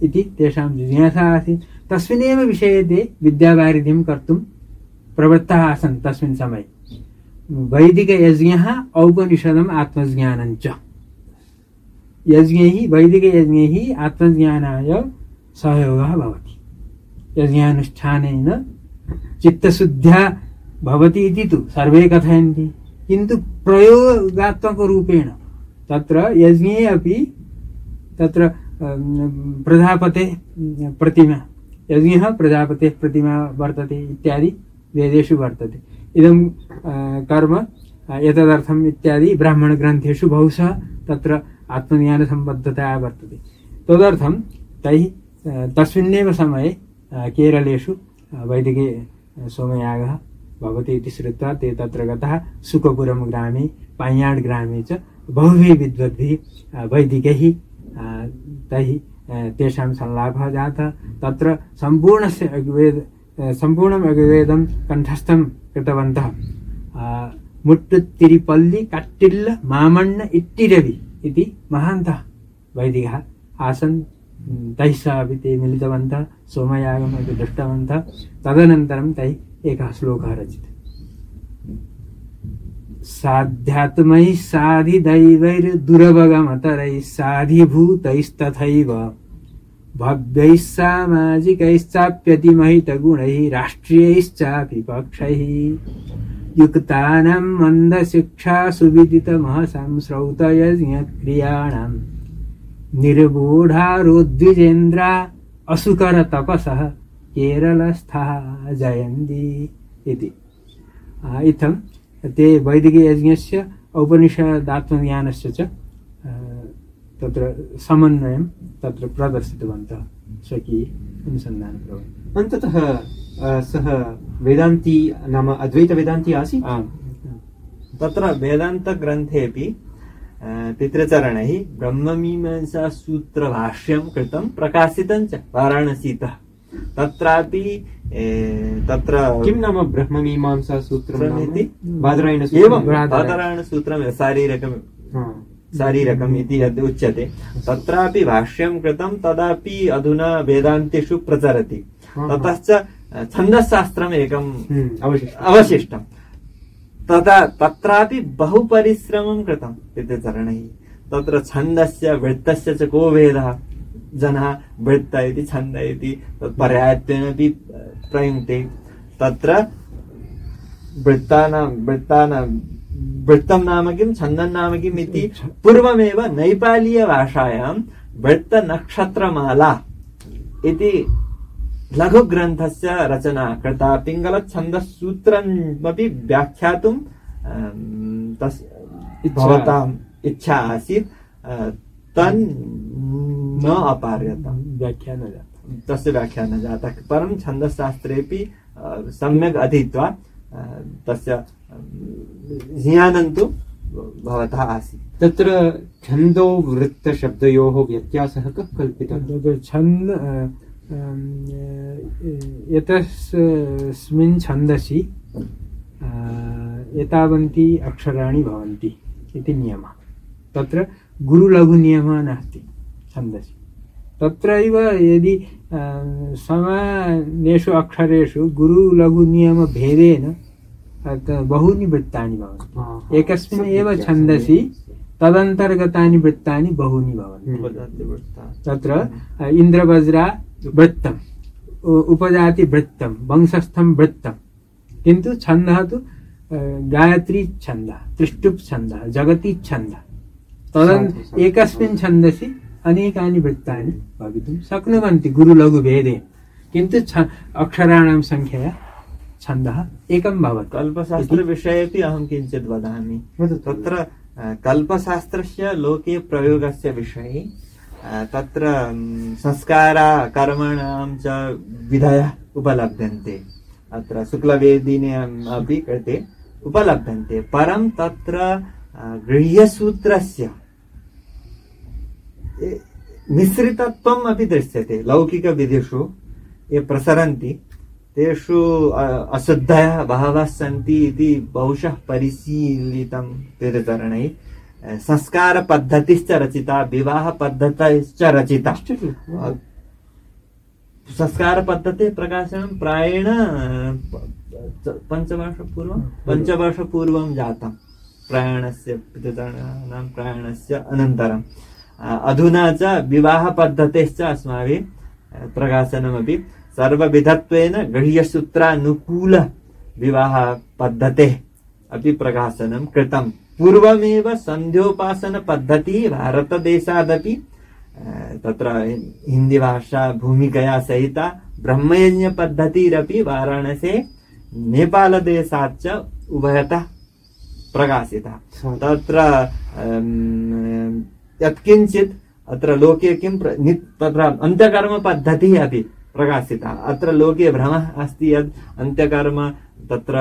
इति तेषां जिज्ञासा आसीत्। तस्मिन्नेव विषये ते विद्यावारिधिं कर्तुं प्रवृत्ताः आसन् तस्मिन् समये। वैदिकयज्ञः आत्मज्ञानञ्च यज्ञैः वैदिकयज्ञैः आत्मज्ञानाय सहयोगः भवति। यज्ञानुष्ठानेन चित्तशुद्ध्या भवति इति तु सर्वे कथयन्ति। किन्तु प्रयोगात्मकरूपेण तत्र यज्ञे अपि तत्र प्रजापतेः प्रतिमा यज्ञः प्रजापतेः प्रतिमा वर्तते इत्यादि वेदेषु वर्तते। इदं कर्म एतदर्थम् इत्यादि ब्राह्मणग्रन्थेषु बहुशः तत्र आत्मज्ञानसम्बद्धता वर्तते। तदर्थं तैः तस्मिन्नेव समये केरलेषु वैदिके सोमयागः भवति इति श्रुत्वा ते तत्र गतः सुकपुरं ग्रामे पाय्याड् ग्रामे च बहुभिः विद्वद्भिः वैदिकैः तैः तेषां संलाभः जातः। तत्र सम्पूर्णस्य अग्वेद सम्पूर्णम् अग्वेदं कण्ठस्थं कृतवन्तः। मुट्टुत्तिरिपल्लि, कट्टिल्ल, मामण्ण, इट्टिरवि इति महान्तः वैदिकः आसन्। तैः सह अपि ते मिलितवन्तः सोमयागमपि दृष्टवन्तः। तदनन्तरं तैः एकः श्लोकः रचितः। साध्यात्मैः साधिदैवैर्दुरवगमतरैः साधिभूतैस्तथैव। भव्यैः सामाजिकैश्चाप्यतिमहितगुणैः राष्ट्रियैश्चापि पक्षैः। युक्तानां मन्दशिक्षा सुविदितमहसां श्रौतयज्ञक्रियाणाम् निर्बूढारोद्विजेन्द्रा असुकरतपसः केरलस्थः जयन्ति इति। इत्थं ते वैदिकयज्ञस्य औपनिषदात्मज्ञानस्य च तत्र समन्वयं तत्र प्रदर्शितवन्तः स्वकीये अनुसन्धानप्रवृत्ति अन्ततः सः वेदान्ती नाम अद्वैतवेदान्ती आसीत्? आम्। तत्र वेदान्तग्रन्थेऽपि अ, पितृचरणैः ब्रह्ममीमांसासूत्रभाष्यं कृतं प्रकाशितं च वाराणसीतः। तत्रापि तत्र किं नाम ब्रह्ममीमांसा सूत्रं सूत्रमिति? बादरायणसूत्रम् एवं बृहदारण्यकं। बादरायणसूत्रं शारीरकं। शारीरकम् इति यद् उच्यते तत्रापि भाष्यं कृतं तदापि अधुना वेदान्तेषु प्रचरति। ततश्च छन्दशास्त्रम् एकं हम्म, अवशिष्टम् तदा तत्रापि बहु परिश्रमं कृतं पितृचरणैः तत्र छन्दस्य वृत्तस्य च को भेदः जनः वृत्त इति छन्द इति तत् पर्यायत्वेनापि प्रयुङ्क्ते तत्र वृत्तानां वृत्तानां वृत्तं नाम किं? छन्दं नाम किम् इति पूर्वमेव नैपालीयभाषायां वृत्तनक्षत्रमाला इति लघुग्रन्थस्य रचना कृता पिङ्गलछन्दसूत्रमपि व्याख्यातुं अम्, तस् इच्छा- भवताम्। इच्छा आसीत् तन् न अपार्यत व्याख्या न जाता तस्य व्याख्या न जाता। परं छन्दशास्त्रेपि अ, सम्यक् अधीत्वा तस्य ज्ञानं तु भवतः आसीत्। तत्र छन्दो वृत्तशब्दयोः व्यत्यासः कः कल्पितः? छन्द एतस्मिन् छन्दसि एतावन्ति अक्षराणि भवन्ति इति नियमः। तत्र गुरुलघुनियमः नास्ति छन्दसि। तत्रैव यदि समानेषु अक्षरेषु गुरुलघुनियमभेदेन अत्र बहूनि वृत्तानि भवन्ति। एकस्मिन् एव। छन्दसि तदन्तर्गतानि वृत्तानि बहूनि भवन्ति। उपजातिवृत्ता। तत्र इन्द्रवज्रा वृत्तम् उ- उपजाति वृत्तं वंशस्थं वृत्तं किन्तु छन्दः तु गायत्री छन्दः त्रिष्टुप् छन्दः जगति छन्दः तदन्। एकस्मिन् छन्दसि अनेकानि वृत्तानि भवितुं शक्नुवन्ति गुरुलघुभेदेन किन्तु छ अक्षराणां संख्यया छन्दः एकं भवति। कल्पशास्त्रविषयेपि अहं किञ्चित् वदामि। तत्र कल्पशास्त्रस्य लोके प्रयोगस्य विषये तत्र संस्कारा कर्मणां च विधयः उपलभ्यन्ते। अत्र शुक्लवेदिने अपि कृते उपलभ्यन्ते। परं तत्र गृह्यसूत्रस्य मिश्रितत्वम् अपि दृश्यते लौकिकविधिषु ये प्रसरन्ति तेषु अशुद्धयः बहवः सन्ति इति बहुशः परिशीलितं तीर्थचरणैः अ, संस्कारपद्धतिश्च रचिता विवाहपद्धतिश्च रचिता। संस्कारपद्धतेः प्रकाशनं प्रायेण पञ्चवर्षपूर्वं पञ्चवर्षपूर्वं जातं। प्रयाणस्य पितृचरणानां प्रयाणस्य अनन्तरम्। अधुना च विवाहपद्धतेश्च अस्माभिः प्रकाशनमपि सर्वविधत्वेन गृह्यसूत्रानुकूल विवाहपद्धतेः अपि प्रकाशनं कृतं। पूर्वमेव सन्ध्योपासनपद्धतिः भारतदेशादपि तत्र हिन्दीभाषा भूमिकया सहिता ब्रह्मयज्ञपद्धतिरपि वाराणसे नेपालदेशात् च उभयतः प्रकाशिता। तत्र यत्किञ्चित् अत्र लोके किं तत्र अन्त्यकर्मपद्धतिः अपि प्रकाशिता। अत्र लोके भ्रमः अस्ति यत् अन्त्यकर्म तत्र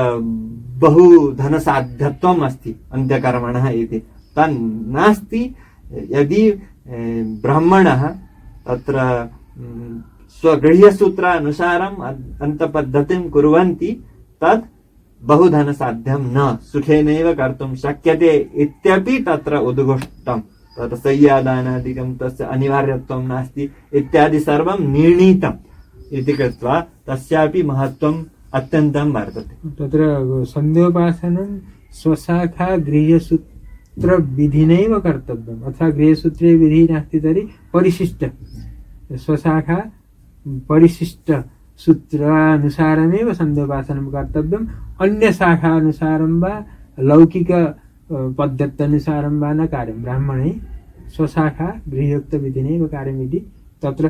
बहु धनसाध्यत्वम् अस्ति, अन्त्यकर्मणः इति। तन्नास्ति यदि ब्राह्मणः तत्र स्वगृह्यसूत्रानुसारम् अन्तपद्धतिं कुर्वन्ति, तत् बहु धनसाध्यं न, सुखेनैव कर्तुं शक्यते इत्यपि तत्र उद्घोष्टम्। तत्र सय्यादानादिकं तस्य अनिवार्यत्वं नास्ति इत्यादि सर्वं निर्णीतम् इति कृत्वा तस्यापि महत्त्वम् अत्यन्तं वर्तते। तत्र सन्ध्योपासनं स्वशाखा गृह्यसूत्र विधिनैव कर्तव्यम्। अथवा गृह्यसूत्रे विधि नास्ति तर्हि परिशिष्ट। स्वशाखा परिशिष्ट सूत्रानुसारमेव सन्ध्योपासनं कर्तव्यम्। अन्यशाखानुसारं वा लौकिक पद्धत्यनुसारं वा न कार्यं ब्राह्मणे स्वशाखा गृहयुक्तविधिनैव कार्यमिति। तत्र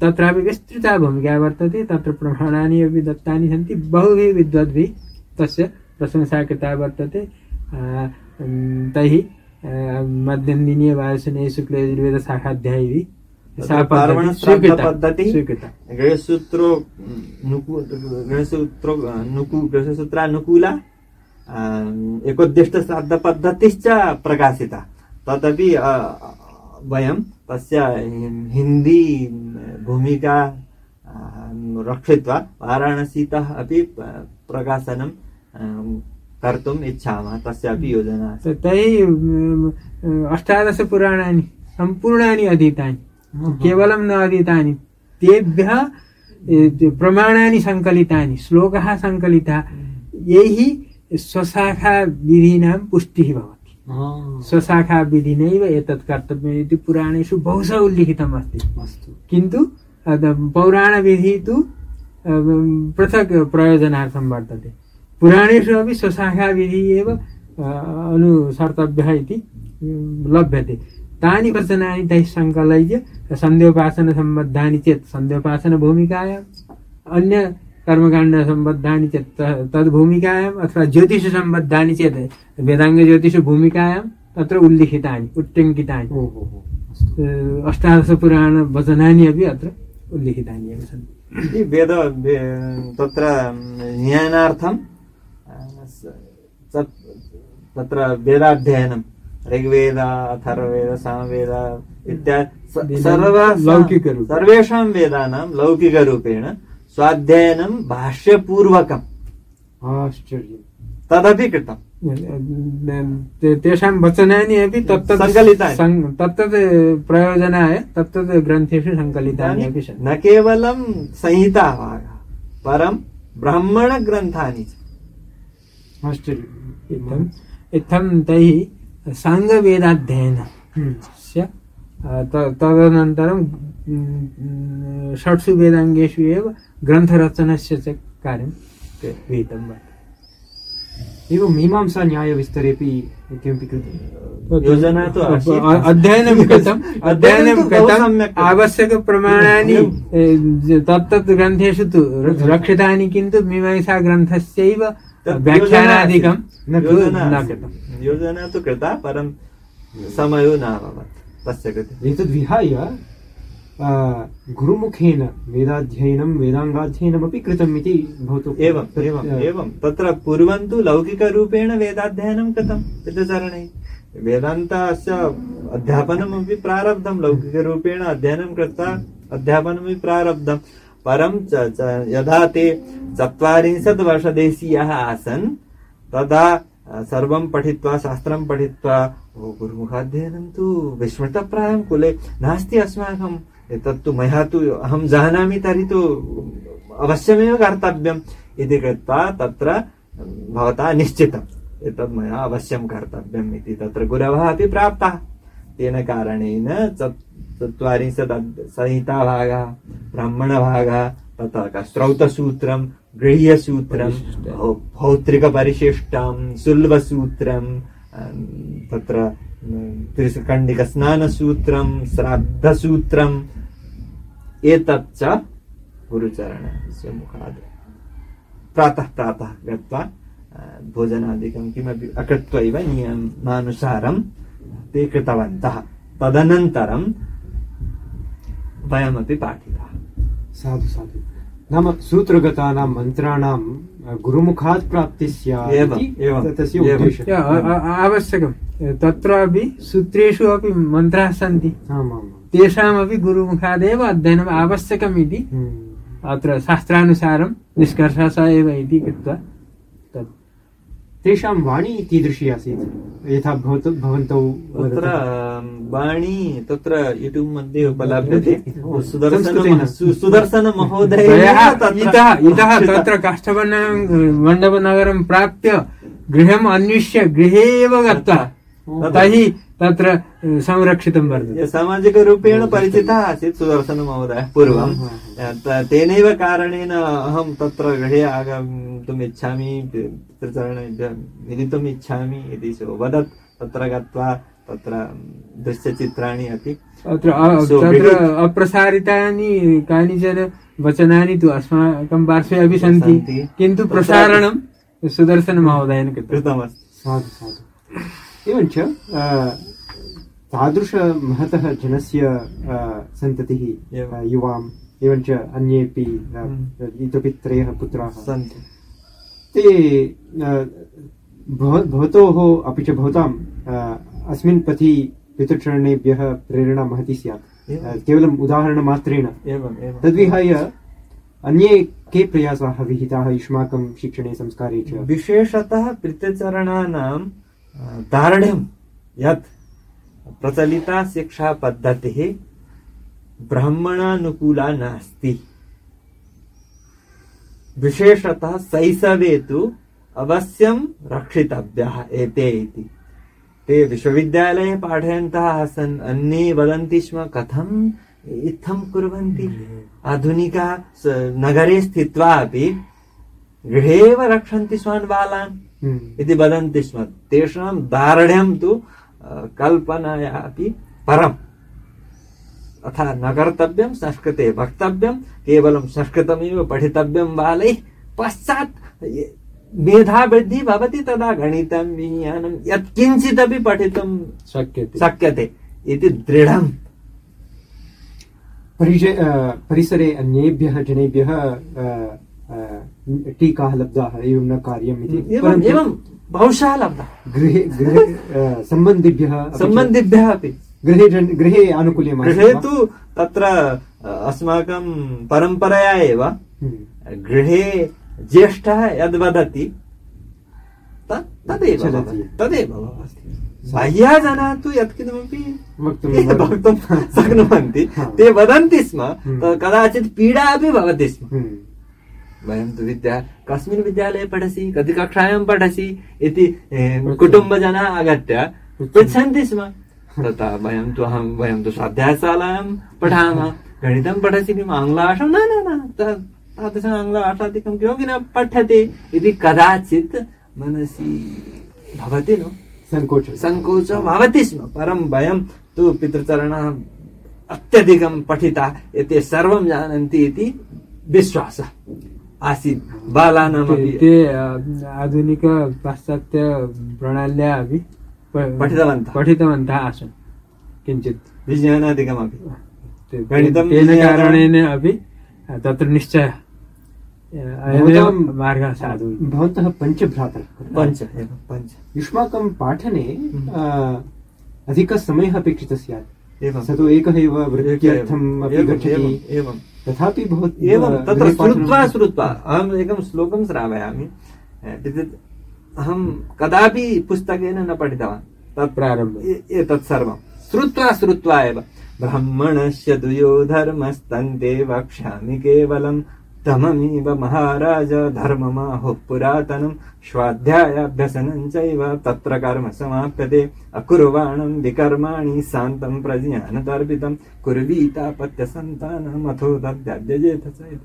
तत्रापि विस्तृता भूमिका वर्तते तत्र प्रमाणानि अपि दत्तानि सन्ति। बहुभिः विद्वद्भिः तस्य प्रशंसा कृता वर्तते। तैः मध्यन्दिनीय वायुसने स्वीकृता। गृहसूत्रो नुकु गृहसूत्रो नुकु गृहसूत्रानुकूला एकोद्दिष्ट श्राद्ध पद्धतिश्च प्रकाशिता। तदपि अ, वयं तस्य हिंदी भूमिका रक्षित्वा वाराणसीतः अपि प्रकाशनं कर्तुम् इच्छामः तस्यापि योजना त- अष्टादशपुराणानि सम्पूर्णानि अधीतानि केवलं न अधीतानि तेभ्यः प्रमाणानि सङ्कलितानि श्लोकः सङ्कलितः यैः स्वशाखाविधीनां पुष्टिः भवति। स्वशाखाविधिनैव एतत् कर्तव्यम् इति पुराणेषु बहुशः उल्लिखितम् अस्ति। अस्तु किन्तु पौराणविधिः तु पृथक् प्रयोजनार्थं वर्तते। पुराणेषु अपि स्वशाखाविधिः एव अनुसर्तव्यः इति लभ्यते। तानि वचनानि तैः सङ्कलय्य सन्ध्योपासनसम्बद्धानि चेत् सन्ध्योपासनभूमिकायाम् अन्य कर्मकाण्डसम्बद्धानि चेत् त- तद्भूमिकायाम् अथवा ज्योतिषसम्बद्धानि चेत् वेदाङ्गज्योतिषभूमिकायां तत्र उल्लिखितानि उट्टङ्कितानि। ओ हो हो अस्तु अष्टादशपुराणवचनानि अपि अत्र उल्लिखितानि एव सन्ति। वेद तत्र ज्ञानार्थं स- तत्- तत्र वेदाध्ययनं ऋग्वेद अथर्ववेद सामवेद इत्यादि सर्व लौकिकरूपेण। सर्वेषां वेदानां लौकिकरूपेण स्वाध्ययनं भाष्यपूर्वकं आश्चर्यम्। तदपि कृतम्। तेषां वचनानि अपि तत्तत् सङ्कलितानि। तत्तत् प्रयोजनाय तत्तत् ग्रन्थेषु सङ्कलितानि अपि न केवलं संहिताभागः परं ब्राह्मणग्रन्थानि च। आश्चर्यम्। इत्थं तैः साङ्गवेदाध्ययनस्य तदनन्तरं षट्सु वेदाङ्गेषु एव ग्रन्थरचनस्य च कार्यं विहितं वर्तते एवं मीमांसा न्यायविस्तरेपि किमपि कृतं? योजना तु अध्ययनं कृतम्। अध्ययनं कृतम्। आवश्यकप्रमाणानि तत्तत् ग्रन्थेषु तु रक्षितानि किन्तु मीमांसा ग्रन्थस्यैव तत् व्याख्यानादिकं न। कृतम्। योजना तु कृता परं समयो न अभवत् तस्य कृते। एतद्विहाय गुरुमुखेन वेदाध्ययनं वेदाङ्गाध्ययनमपि कृतम् इति भवतु। एवम् एवम् एवं तत्र पूर्वं तु लौकिकरूपेण वेदाध्ययनं कृतं पितृचरणैः वेदान्तस्य अध्यापनमपि प्रारब्धं लौकिकरूपेण अध्ययनं कृत्वा अध्यापनमपि प्रारब्धं। परं यदा ते चत्वारिंशत् वर्षदेशीयाः आसन् तदा सर्वं पठित्वा शास्त्रं पठित्वा गुरुमुखाध्ययनं तु विस्मृतप्रायं कुले। नास्ति अस्माकम् एतत्तु मया तु अहं जानामि तर्हि तु अवश्यमेव कर्तव्यम् इति कृत्वा तत्र भवता निश्चितम् एतत् मया अवश्यं कर्तव्यम् इति तत्र गुरवः अपि प्राप्ताः। तेन कारणेन चत्- चत्वारिंशत् संहिताभागः ब्राह्मणभागः तथा श्रौतसूत्रं गृह्यसूत्रं भौत्रिकपरिशिष्टं सुल्बसूत्रं अं, तत्र त्रिकण्डिकस्नानसूत्रं श्राद्धसूत्रम् एतत् च गुरुचरणस्य मुखात् प्रातः प्रातः गत्वा भोजनादिकं किमपि अकृत्वा एव नियमानुसारं ते कृतवन्तः। तदनन्तरं वयमपि पाठितः। साधु साधु। नाम सूत्रगतानां मन्त्राणां गुरुमुखात् प्राप्तिः स्यात् एवम्, इति एवम्, तस्य एवम्। उद्देशः या, अ- आवश्यकं तत्रापि सूत्रेषु अपि मन्त्राः सन्ति तेषामपि गुरुमुखादेव अध्ययनम् आवश्यकम् इति हम्म। अत्र शास्त्रानुसारं निष्कर्षः स एव इति कृत्वा तेषां वाणी कीदृशी आसीत्? यथा भवन्तौ तत्र अं, वाणी तत्र यूट्यूब् मध्ये उपलभ्यते। सुदर्शनमहोदय इतः इतः तत्र काष्ठमण्डलं मण्डपनगरं प्राप्य गृहम् अन्विष्य गृहे एव गत्वा। तैः तत्र संरक्षितं वर्तते सामाजिकरूपेण परिचितः आसीत् सुदर्शनमहोदयः पूर्वं तेनैव कारणेन अहं तत्र गृहे आगन्तुम् इच्छामि पितृचरणेभ्यः मिलितुम् इच्छामि इति वदत् तत्र गत्वा तत्र दृश्यचित्राणि अपि तत्र अप्रसारितानि कानिचन वचनानि तु अस्माकं पार्श्वे अपि सन्ति। किन्तु प्रसारणं सुदर्शनमहोदयेन कृतं कृतमस्ति साधु साधु एवञ्च तादृशमहतः जनस्य सन्ततिः युवाम् एवञ्च अन्येपि हम्म। इतोपि त्रयः पुत्राः। सन्ति। ते भवतोः अपि च भवताम् अस्मिन् पथि पितृचरणेभ्यः प्रेरणा महती स्यात्। केवलम् उदाहरणमात्रेण। तद्विहाय अन्ये के प्रयासाः विहिताः युष्माकं शिक्षणे संस्कारे च? विशेषतः पितृचरणानां अ, यत् प्रचलिता शिक्षापद्धतिः ब्राह्मणानुकूला नास्ति विशेषतः शैशवे तु अवश्यं रक्षितव्याः एते इति। ते विश्वविद्यालये पाठयन्तः आसन् अन्ये वदन्ति स्म कथम् इत्थं कुर्वन्ति? आधुनिका नगरे स्थित्वा अपि गृहे एव रक्षन्ति स्वान् बालान्। इति वदन्ति स्म। तेषां दार्ढ्यं तु कल्पनाया अपि परम्। अथ न कर्तव्यं संस्कृते वक्तव्यं केवलं संस्कृतमेव पठितव्यं बालैः पश्चात् मेधावृद्धिः भवति तदा गणितं विज्ञानं यत्किञ्चिदपि पठितुं शक्यते। शक्यते इति दृढम्। परिसरे अन्येभ्यः जनेभ्यः टीकाः लब्धाः एवं न कार्यम् इति। एवं बहुशः लब्धः गृहे गृहे सम्बन्धिभ्यः सम्बन्धिभ्यः अपि गृहे गृहे आनुकूल्यम् आसीत् गृहे तु तत्र अस्माकं परम्परया एव। गृहे ज्येष्ठः यद् वदति तदेव तदेव भवति जनाः तु यत्किमपि वक्तुं शक्नुवन्ति ते वदन्ति स्म। कदाचित् पीडा अपि भवति स्म। वयं तु विद्या कस्मिन् विद्यालये पठसि कति कक्षायां पठसि इति कुटुम्बजनाः आगत्य पृच्छन्ति स्म। तथा वयं तु अहं वयं तु स्वाध्यायशालायां पठामः गणितं पठसि किम् आङ्ग्लभाषां? न न न तादृशम् आङ्ग्लभाषादिकं किमपि न पठ्यते इति कदाचित् मनसि भवति नो? सङ्कोचः। सङ्कोचः भवति स्म। परं वयं तु पितृचरणः अत्यधिकं पठिता एते सर्वं जानन्ति इति विश्वासः। आसीत् ते बालानामपि ते, अ, आधुनिक पाश्चात्य प्रणाल्या अपि पठितवन्तः। पठितवन्तः आसन् किञ्चित्। विज्ञानादिकमपि तेन कारणेन अपि तत्र निश्चयः मार्गः साधु। भवन्तः पञ्चभ्रातरः। पञ्च पञ्च। युष्माकं पाठने हम्म। अ, अधिकसमयः अपेक्षितः स्यात् एवं। स तु एकः एव वृत्त्यर्थम् अपि गच्छति। एवं। तथापि भवत् एवं तत्र श्रुत्वा श्रुत्वा अहम् एकं श्लोकं श्रावयामि। अहं कदापि पुस्तकेन न पठितवान्। तत् प्रारम्भे। एतत् सर्वं। श्रुत्वा श्रुत्वा एव। ब्राह्मणस्य दुयो धर्मस्तन्ते वक्ष्यामि केवलं तममेव महाराज धर्ममाहुः पुरातनं स्वाध्यायाभ्यसनं चैव तत्र कर्म समाप्यते। अकुर्वाणं विकर्माणि शान्तं प्रज्ञानतर्पितं कुर्वीतापत्यसन्तानम् अथो दद्याद्यजेत च इति।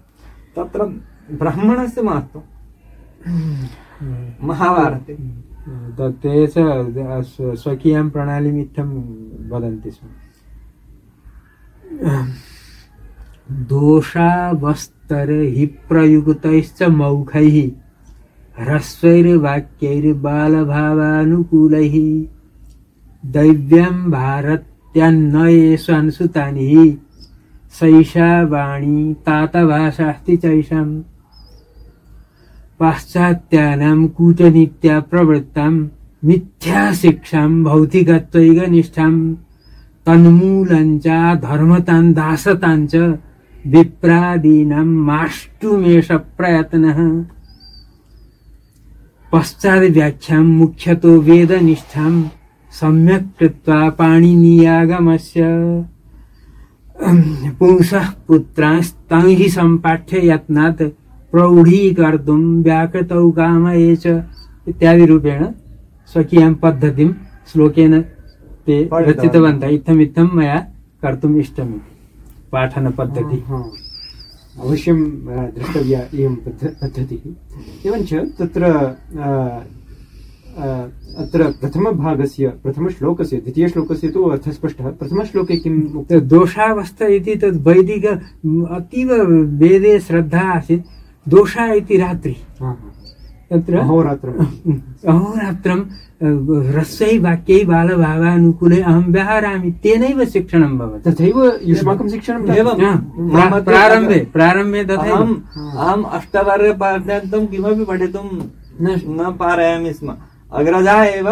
तत्र ब्राह्मणस्य महत्त्वं। महाभारते। त- च स्व- स्वकीयां प्रणालीमित्थं वदन्ति स्म। दोषावस्तरहि प्रयुक्तैश्च मौखैः, ह्रस्वैर्वाक्यैर्बालभावानुकूलैः। दैव्यं भारत्यान्नयेषु अनुसुतानि सैषा वाणी तातभाषास्ति चैषाम्। पाश्चात्यानां कूटनीत्या प्रवृत्तां मिथ्याशिक्षां भौतिकत्वैकनिष्ठां तन्मूलञ्च धर्मतां दासतां च विप्रादीनां माष्टुमेष प्रयत्नः पश्चाद्व्याख्यां मुख्यतो वेदनिष्ठां सम्यक् कृत्वा पाणिनीयागमस्य। पुंसः पुत्रास्तं हि सम्पाठ्य यत्नात् प्रौढीकर्तुं व्याकृतौ कामये च इत्यादिरूपेण स्वकीयां पद्धतिं श्लोकेन ते। रचितवन्तः। इत्थम् इत्थं मया कर्तुम् इष्टम् इति पाठनपद्धतिः। हा, अवश्यं द्रष्टव्या इयं पद्ध- पद्धतिः। एवञ्च तत्र अत्र प्रथमभागस्य प्रथमश्लोकस्य द्वितीयश्लोकस्य तु अर्थः स्पष्टः प्रथमश्लोके किम् उक्तं तद् दोषावस्था इति तद् वैदिक अतीव वेदे श्रद्धा आसीत्। दोषा इति रात्रि। तत्र अहोरात्रम्। अहोरात्रं ह्रस्वै वाक्यै बालभावानुकूले अहं व्यवहरामि तेनैव शिक्षणं भवति तथैव युष्माकं शिक्षणं जातं। एवं। प्रारम्भे प्रारम्भे तथैव अहम् किमपि पठितुं न पारयामि स्म अग्रजा एव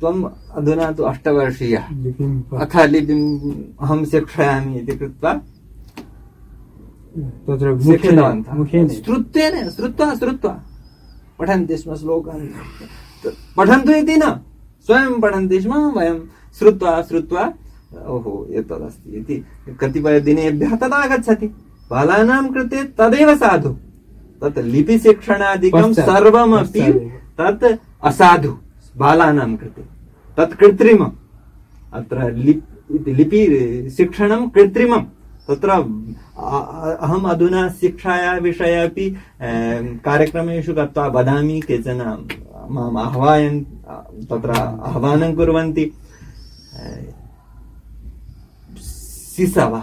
त्वम् अधुना तु अष्टवर्षीयः लिपिं प- अखलिपिम् अहं शिक्षयामि इति कृत्वा तत्र श्रुत्वा श्रुत्वा पठन्ति स्म श्लोकान्। पठन्तु इति न। स्वयं पठन्ति स्म वयं श्रुत्वा श्रुत्वा ओहो एतदस्ति इति। कतिपयदिनेभ्यः तदागच्छति बालानां कृते तदेव साधु। तत् लिपिशिक्षणादिकं सर्वमपि। तत् असाधु बालानां कृते। तत् कृत्रिमम्। अत्र लिप् लिपि शिक्षणं कृत्रिमम्। तत्र अहम् अधुना शिक्षाया विषये अपि कार्यक्रमेषु गत्वा वदामि केचन माम् आह्वायन्, तत्र आह्वानं कुर्वन्ति। शिशवः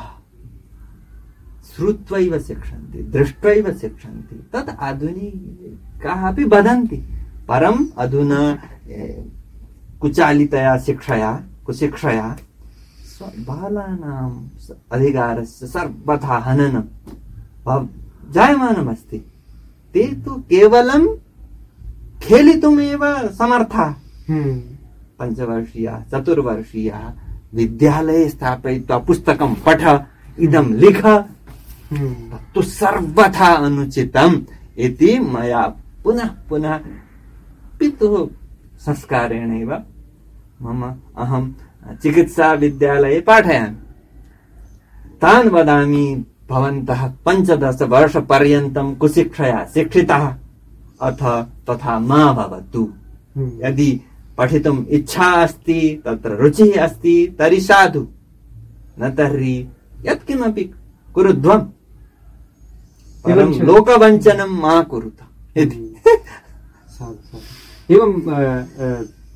श्रुत्वैव शिक्षन्ति दृष्ट्वैव शिक्षन्ति तत् आधुनिकाः अपि वदन्ति। परम् अधुना कुचालितया शिक्षया, कुशिक्षया स्व- बालानां स- अधिकारस्य सर्वथा हननं। जायमानमस्ति। ते तु केवलं खेलितुमेव समर्थाः। हम्म, पञ्चवर्षीयाः चतुर्वर्षीयाः विद्यालये स्थापयित्वा पुस्तकं पठ इदं लिख। हम्म, तत्तु सर्वथा अनुचितम् इति मया पुनः पुनः पितुः संस्कारेणैव मम अहं चिकित्साविद्यालये पाठयामि। तान् वदामि भवन्तः पञ्चदशवर्षपर्यन्तं कुशिक्षया शिक्षितः। अथ तथा मा भवतु। हम्म। यदि पठितुम् इच्छा अस्ति तत्र रुचिः अस्ति तर्हि साधु। न तर्हि यत्किमपि कुरुध्वम् परं लोकवञ्चनं मा कुरुत। इति। साधु। एवं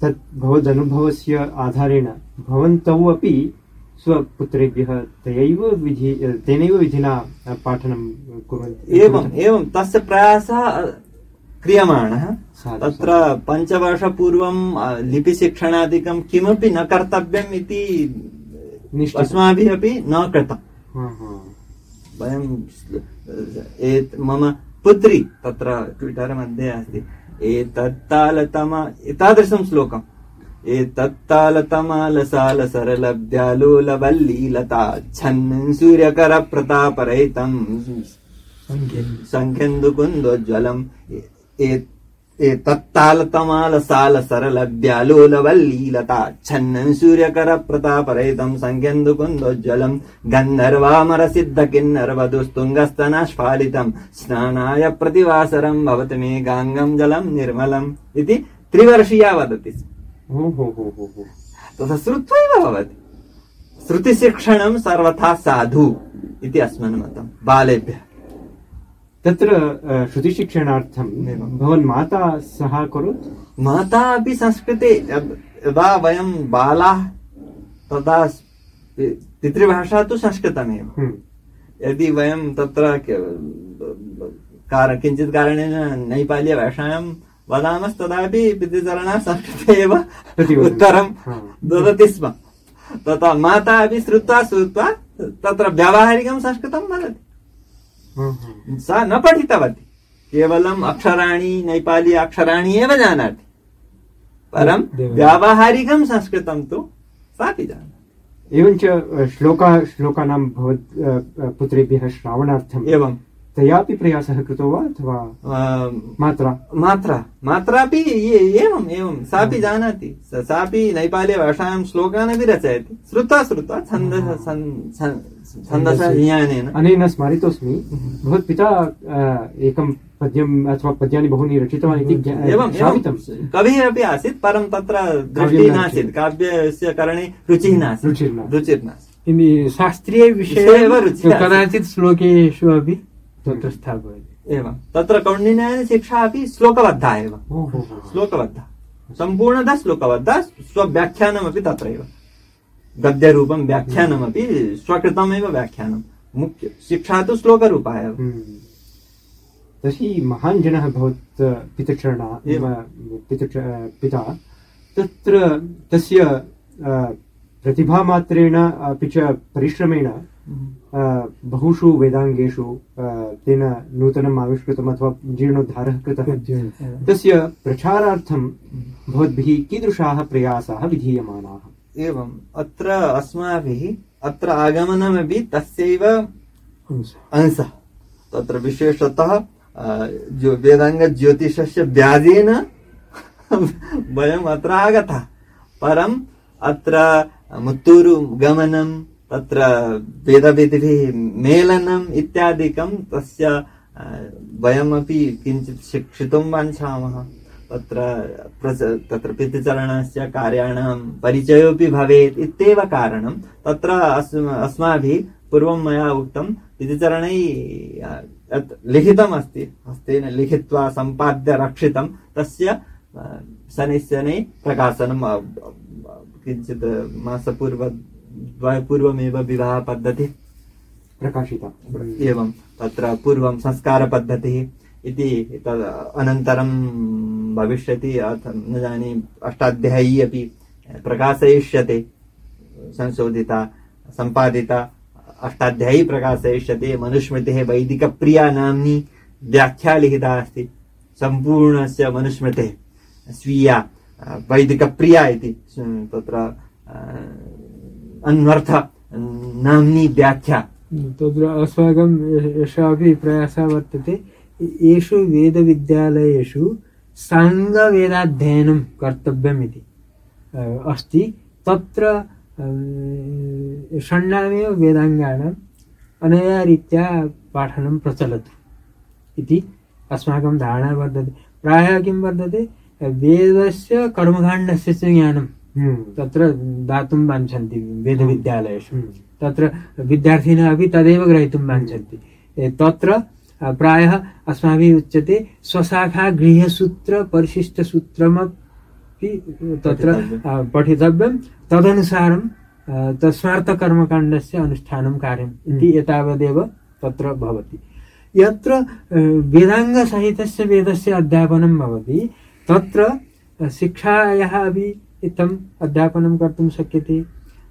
तत् भवदनुभवस्य आधारेण भवन्तौ अपि स्वपुत्रेभ्यः तयैव विधि तेनैव विधिना पाठनं कुर्वन्ति एवम् एवं तस्य प्रयासः क्रियमाणः। तत्र पञ्चवर्षपूर्वं लिपिशिक्षणादिकं किमपि न कर्तव्यम् इति। अस्माभिः अपि न कृतम्। वयं मम पुत्री तत्र ट्विटर् मध्ये अस्ति एतत्तालतम एतादृशं श्लोकम्। एतत्तालतमालसाल सरलब्ध्यालोलवल्लीलता छन् सूर्यकर प्रतापरहितम् सङ्ख्यन्दुकुन्दोज्ज्वलम् एतत्तालतमालसाल सरलब्ध्यालोलवल्लीलता छन्नं सूर्यकर प्रतापरहितम् सङ्ख्यन्दुकुन्दोज्ज्वलम् गन्धर्वामर सिद्ध किन्नरवधुस्तुङ्गस्तनस्फालितम् स्नानाय प्रतिवासरम् भवति मे गाङ्गम् जलम् निर्मलम् इति त्रिवर्षीया वदति। स्म ओ हो हो हो हो तथा भवति। श्रुतिशिक्षणं सर्वथा साधु इति अस्मन् मतम् बालेभ्यः। तत्र श्रुतिशिक्षणार्थं। भवान् माता सह करोत् माता अपि संस्कृते यदा वयं बालाः तदा पितृभाषा तु संस्कृतमेव। हम्म, यदि वयं तत्र कार- किञ्चित् कारणेन नैपाल्यभाषायां वदामस्तदापि पितृचरणः संस्कृते एव उत्तरं ददति स्म। तथा माता अपि श्रुत्वा श्रुत्वा तत्र व्यावहारिकं संस्कृतं वदति। सा न पठितवती। केवलम् अक्षराणि नैपाली अक्षराणि एव जानाति। परं व्यावहारिकं संस्कृतं तु सापि जानाति। एवञ्च श्लोका श्लोकानां भवत् पुत्रेभ्यः श्रावणार्थम् एवं। तयापि प्रयासः कृतो वा अथवा मात्रा? मात्रा। मात्रापि एवम् एवं सापि जानाति। स- सापि नैपालीयभाषायां श्लोकान् अपि रचयति। श्रुत्वा श्रुत्वा छन्दः छन्- छन्- छन्दसः ज्ञानेन अनेन स्मरितोऽस्मि। भवत्पिता एकं पद्यम् अथवा पद्यानि बहूनि रचितवान् इति श्रावितं कविः अपि आसीत् परं तत्र दृष्टिः नासीत्। काव्यस्य करणे रुचिः नासीत्। रुचिर्नासीत्। रुचिर्नासीत् शास्त्रीयविषये एव रुचिः कदाचित् श्लोकेषु अपि तत्र स्थापयति एवं तत्र कौण्डिन्यायन शिक्षा अपि श्लोकबद्धा एव। श्लोकबद्धा। सम्पूर्णतः श्लोकबद्धा। स्वव्याख्यानमपि तत्रैव। गद्यरूपं व्याख्यानमपि स्वकृतमेव व्याख्यानं। मुख्य शिक्षा तु श्लोकरूपा एव हम्म। तर्हि महान् जनः भवत् पितृचरणा एवं। पितृच पिता तत्र तस्य प्रतिभामात्रेण अपि च परिश्रमेण बहुषु वेदाङ्गेषु तेन नूतनम् आविष्कृतम् अथवा जीर्णोद्धारः कृतः। तस्य प्रचारार्थं भवद्भिः कीदृशाः प्रयासाः विधीयमानाः? एवम् अत्र अस्माभिः अत्र आगमनमपि तस्यैव अंशः। तत्र विशेषतः ज्यो- वेदाङ्गज्योतिषस्य व्याजेन वयम् अत्र आगतः। परम् अत्र मुत्तूरु गमनं तत्र वेदविधिभिः मेलनम् इत्यादिकं तस्य वयमपि किञ्चित् शिक्षितुं वाञ्छामः तत्र तत्र पितृचरणस्य कार्याणां परिचयोऽपि भवेत् इत्येव कारणं। तत्र अस्- अस्माभिः पूर्वं मया उक्तं पितृचरणै यत् लिखितमस्ति हस्तेन लिखित्वा सम्पाद्य रक्षितं तस्य शनैः शनैः प्रकाशनं किञ्चित् मासपूर्व द्वयपूर्वमेव विवाहपद्धतिः प्रकाशिता एवं तत्र पूर्वं संस्कारपद्धतिः। इति तद् अनन्तरं भविष्यति अथ न जाने अष्टाध्यायी अपि प्रकाशयिष्यते, संशोधिता, सम्पादिता, अष्टाध्यायी प्रकाशयिष्यते, मनुस्मृतेः वैदिकप्रिया नाम्नी व्याख्या लिखिता अस्ति, सम्पूर्णस्य मनुस्मृतेः स्वीया, वैदिकप्रिया इति, तत्र, अन्वर्थ नाम्नी व्याख्या। तत्र अस्माकं एषः अपि प्रयासः वर्तते। येषु वेदविद्यालयेषु साङ्गवेदाध्ययनं कर्तव्यमिति अ, अस्ति तत्र षण्णामेव वेदाङ्गानाम् अनया रीत्या पाठनं प्रचलतु इति अस्माकं धारणा वर्तते प्रायः किं वर्तते वेदस्य कर्मकाण्डस्य च ज्ञानं। तत्र दातुं वाञ्छन्ति वेदविद्यालयेषु। तत्र विद्यार्थिनः अपि तदेव ग्रहीतुं वाञ्छन्ति तत्र प्रायः अस्माभिः उच्यते स्वशाखा गृह्यसूत्र परिशिष्टसूत्रमपि तत्र पठितव्यं तदनुसारं तस्मार्थकर्मकाण्डस्य अनुष्ठानं कार्यम् इति एतावदेव तत्र भवति। यत्र वेदाङ्गसहितस्य वेदस्य अध्यापनं भवति तत्र शिक्षायाः अपि इत्थम् अध्यापनं कर्तुं शक्यते।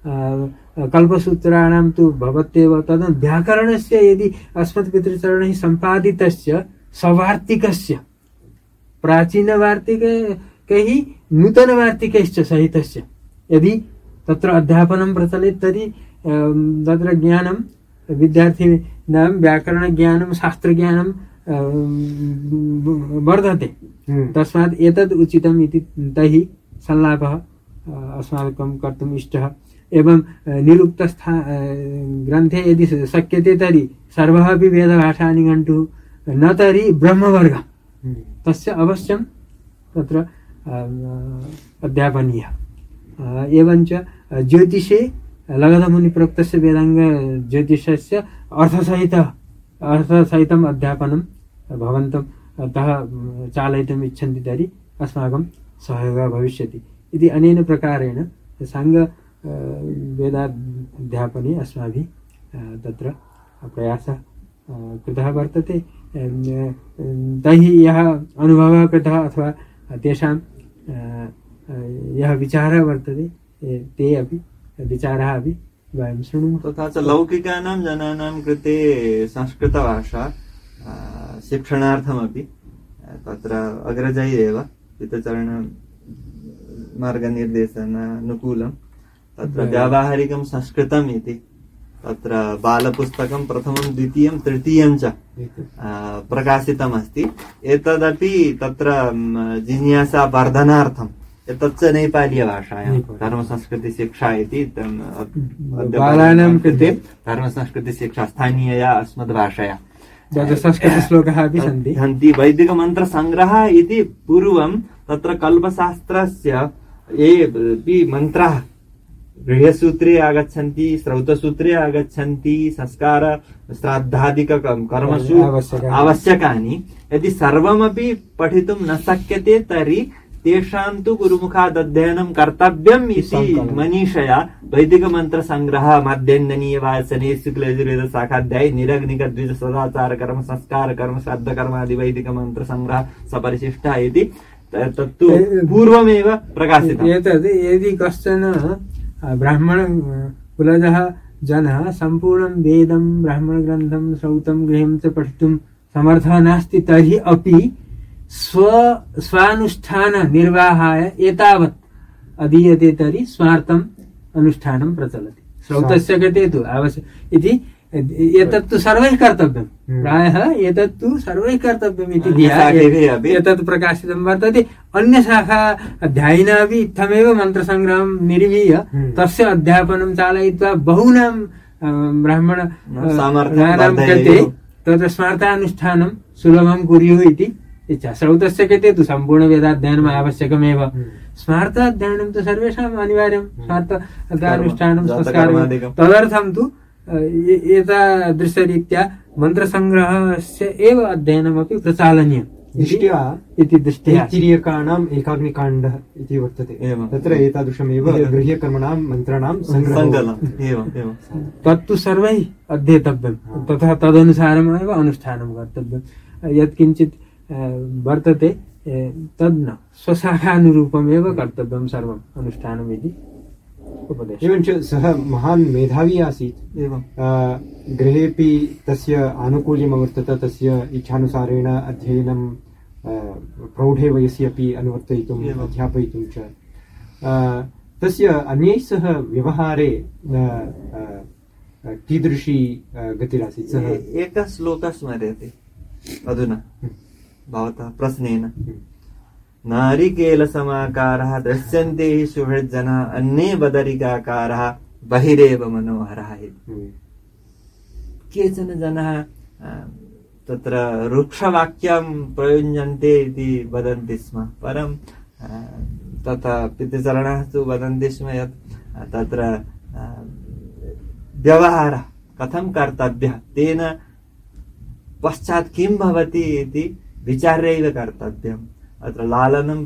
कल्पसूत्राणां तु भवत्येव तद् व्याकरणस्य यदि अस्मत्पितृचरणैः सम्पादितस्य सवार्तिकस्य प्राचीनवार्तिकैः नूतनवार्तिकैश्च सहितस्य यदि तत्र अध्यापनं प्रचलेत् तर्हि तत्र ज्ञानं विद्यार्थिनां व्याकरणज्ञानं शास्त्रज्ञानं वर्धते हम्म। तस्मात् एतद् उचितम् इति तैः संलापः अस्माकं कर्तुम् इष्टः एवं निरुक्तस्था ग्रन्थे यदि शक्यते तर्हि सर्वः अपि वेदभाषा निघण्टुः न तर्हि ब्रह्मवर्गः। तस्य अवश्यं तत्र अध्यापनीयः एवञ्च ज्योतिषे लगधमुनिप्रोक्तस्य वेदाङ्गज्योतिषस्य अर्थसहितः अर्थसहितम् अध्यापनं भवन्तं तः म, चालयितुम् इच्छन्ति तर्हि अस्माकं सहयोगः भविष्यति इति अनेन प्रकारेण साङ्ग वेदाध्यापने अस्माभिः तत्र प्रयासः कृतः वर्तते। तैः यः अनुभवः कृतः अथवा तेषां यः विचारः वर्तते ते अपि विचाराः अपि वयं शृणुमः। तथा च लौकिकानां जनानां कृते संस्कृतभाषा शिक्षणार्थमपि तत्र तत्र एव पितचरण मार्गनिर्देशनानुकूलं तत्र। व्यावहारिकं संस्कृतम् इति तत्र बालपुस्तकं प्रथमं द्वितीयं तृतीयं च प्रकाशितमस्ति। एतदपि तत्र जिज्ञासा वर्धनार्थम्। एतच्च नेपालीयभाषायां नेपाली। धर्मसंस्कृतिशिक्षा इति बालानां कृते। धर्मसंस्कृतिशिक्षा स्थानीयया अस्मद्भाषया। संस्कृतश्लोकाः अपि सन्ति। सन्ति वैदिकमन्त्रसङ्ग्रहः इति पूर्वं तत्र कल्पशास्त्रस्य ये अपि मन्त्राः गृहसूत्रे आगच्छन्ति श्रौतसूत्रे आगच्छन्ति संस्कार श्राद्धादिक कर्मसु आवश्यकानि। यदि सर्वमपि पठितुं न शक्यते तर्हि तेषां तु गुरुमुखादध्ययनं कर्तव्यम् इति। मनीषया वैदिकमन्त्रसङ्ग्रहः माध्यन्दनीय वासने शुक्लयजुर्वेद शाखाध्यायी निरग्निक द्विज सदाचार कर्म संस्कार कर्म श्राद्ध कर्मादि वैदिकमन्त्रसङ्ग्रहः सपरिशिष्टः इति तत्तु पूर्वमेव प्रकाशितम् एतद् यदि कश्चन ब्राह्मण कुलद जन जनः सम्पूर्णं वेदं ब्राह्मणग्रन्थं श्रौतं गृहं च पठितुं समर्थः नास्ति तर्हि अपि स्व स्वानुष्ठाननिर्वाहाय एतावत् अधीयते तर्हि स्वार्थम् अनुष्ठानं प्रचलति। श्रौतस्य कृते तु आवश्यक इति एतत् तु सर्वैः कर्तव्यं। प्रायः एतत् तु सर्वैः कर्तव्यम् इति। एतत् प्रकाशितं वर्तते। अन्यशाखा अध्यायिना अपि इत्थमेव मन्त्रसङ्ग्रहं हम्म। तस्य अध्यापनं चालयित्वा बहूनां ब्राह्मण कृते। तत्र स्मार्तानुष्ठानं सुलभं कुर्युः इति। इच्छा। श्रौतस्य कृते तु सम्पूर्णवेदाध्ययनम् आवश्यकमेव। स्मार्ताध्ययनं तु सर्वेषाम् अनिवार्यं। स्मार्तानुष्ठानं संस्कारं। तदर्थं तु एतादृशरीत्या मन्त्रसङ्ग्रहस्य एव अध्ययनमपि प्रचालनीयम् दृष्ट्या इति दृष्ट्या। तैत्तिरीयकाणाम् एकाग्निकाण्डः इति वर्तते। तत्र एतादृशमेव गृह्यकर्मणां मन्त्राणां सङ्कलनम् तत्तु सर्वैः अध्येतव्यं तथा तदनुसारमेव अनुष्ठानं कर्तव्यं यत्किञ्चित् वर्तते तद् न। स्वशाखानुरूपमेव कर्तव्यं सर्वम् अनुष्ठानम् इति। एवञ्च सः महान् मेधावी आसीत्। एवम् अ, गृहेपि तस्य आनुकूल्यम् अवर्तत तस्य इच्छानुसारेण अध्ययनं प्रौढे वयसि अपि अनुवर्तयितुम् अध्यापयितुं च। तस्य अन्यैः सह व्यवहारे कीदृशी गतिरासीत्? सः एकः श्लोकः स्मर्यते। अधुना। भवतः प्रश्नेन। नारिकेलसमाकारः दृश्यन्ते हि सुहृज्जनः अन्ये बदरिकाकारः बहिरेव मनोहरः इति। हम्म, केचन जनाः तत्र रुक्षवाक्यं प्रयुञ्जन्ते इति वदन्ति स्म। परं तथा पितृचरणाः तु वदन्ति स्म यत् तत्र व्यवहारः कथं कर्तव्यः तेन पश्चात् किं भवति इति विचार्यैव कर्तव्यम्। अत्र लालनं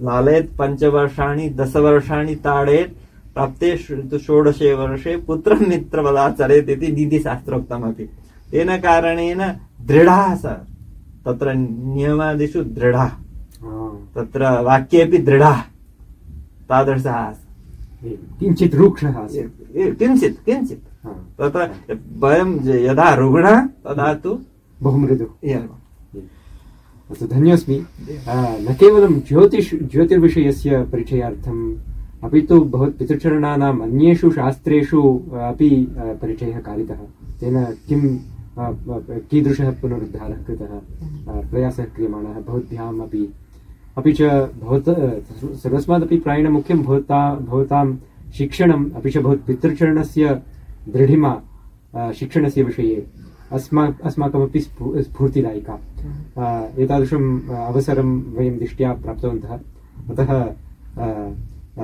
लालयेत् पञ्चवर्षाणि दशवर्षाणि ताडयेत् प्राप्ते षोडशे वर्षे पुत्रं मित्रवदाचरेत् इति नीतिशास्त्रोक्तमपि। तेन कारणेन दृढः स। तत्र नियमादिषु दृढः। तत्र वाक्येऽपि दृढः। तादृशः। किञ्चित् रूक्षः किञ्चित् किञ्चित्। तत्र वयं यदा रुग्णः तदा तु बहु मृदुः अस्तु, धन्योऽस्मि। न केवलं ज्योतिष, ज्योतिर्विषयस्य परिचयार्थम्, अपि तु भवत् पितृचरणानाम् अन्येषु शास्त्रेषु अपि परिचयः कारितः तेन किं कीदृशः पुनरुद्धारः कृतः प्रयासः क्रियमाणः भवद्भ्याम् अपि। अपि च भवत सर्वस्मादपि प्रायेण मुख्यं भवता, भवतां शिक्षणम्, अपि च दृढिमा शिक्षणस्य विषये। अस्मा अस्माकमपि स्फू स्फूर्तिदायिका। अ, एतादृशम् अवसरं वयं दृष्ट्या प्राप्तवन्तः। अतः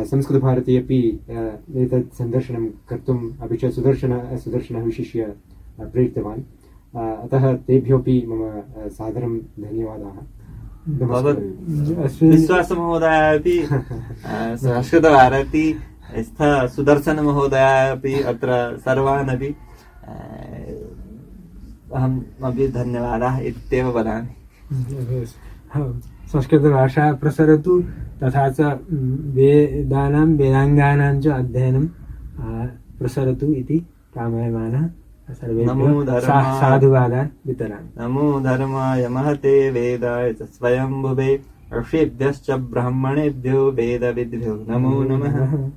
संस्कृतभारती अपि एतत् सन्दर्शनं कर्तुम् अपि च सुदर्शन सुदर्शनः विशिष्य प्रेरितवान्। अतः तेभ्योऽपि मम सादरं धन्यवादाः। अस्मिन् अपि संस्कृतभारती स्थ सुदर्शनमहोदय अपि अत्र सर्वान् अपि अ, अहम् अपि धन्यवादाः इत्येव वदामि। संस्कृतभाषा प्रसरतु तथा च वेदानां वेदाङ्गानां च अध्ययनं प्रसरतु इति कामयमानः साधुवादान् वितरामि। नमो धर्माय महते वेदाय च स्वयंभुवे ऋषिभ्यश्च ब्राह्मणेभ्यो वेदविद्भ्यो। नमो। नमः।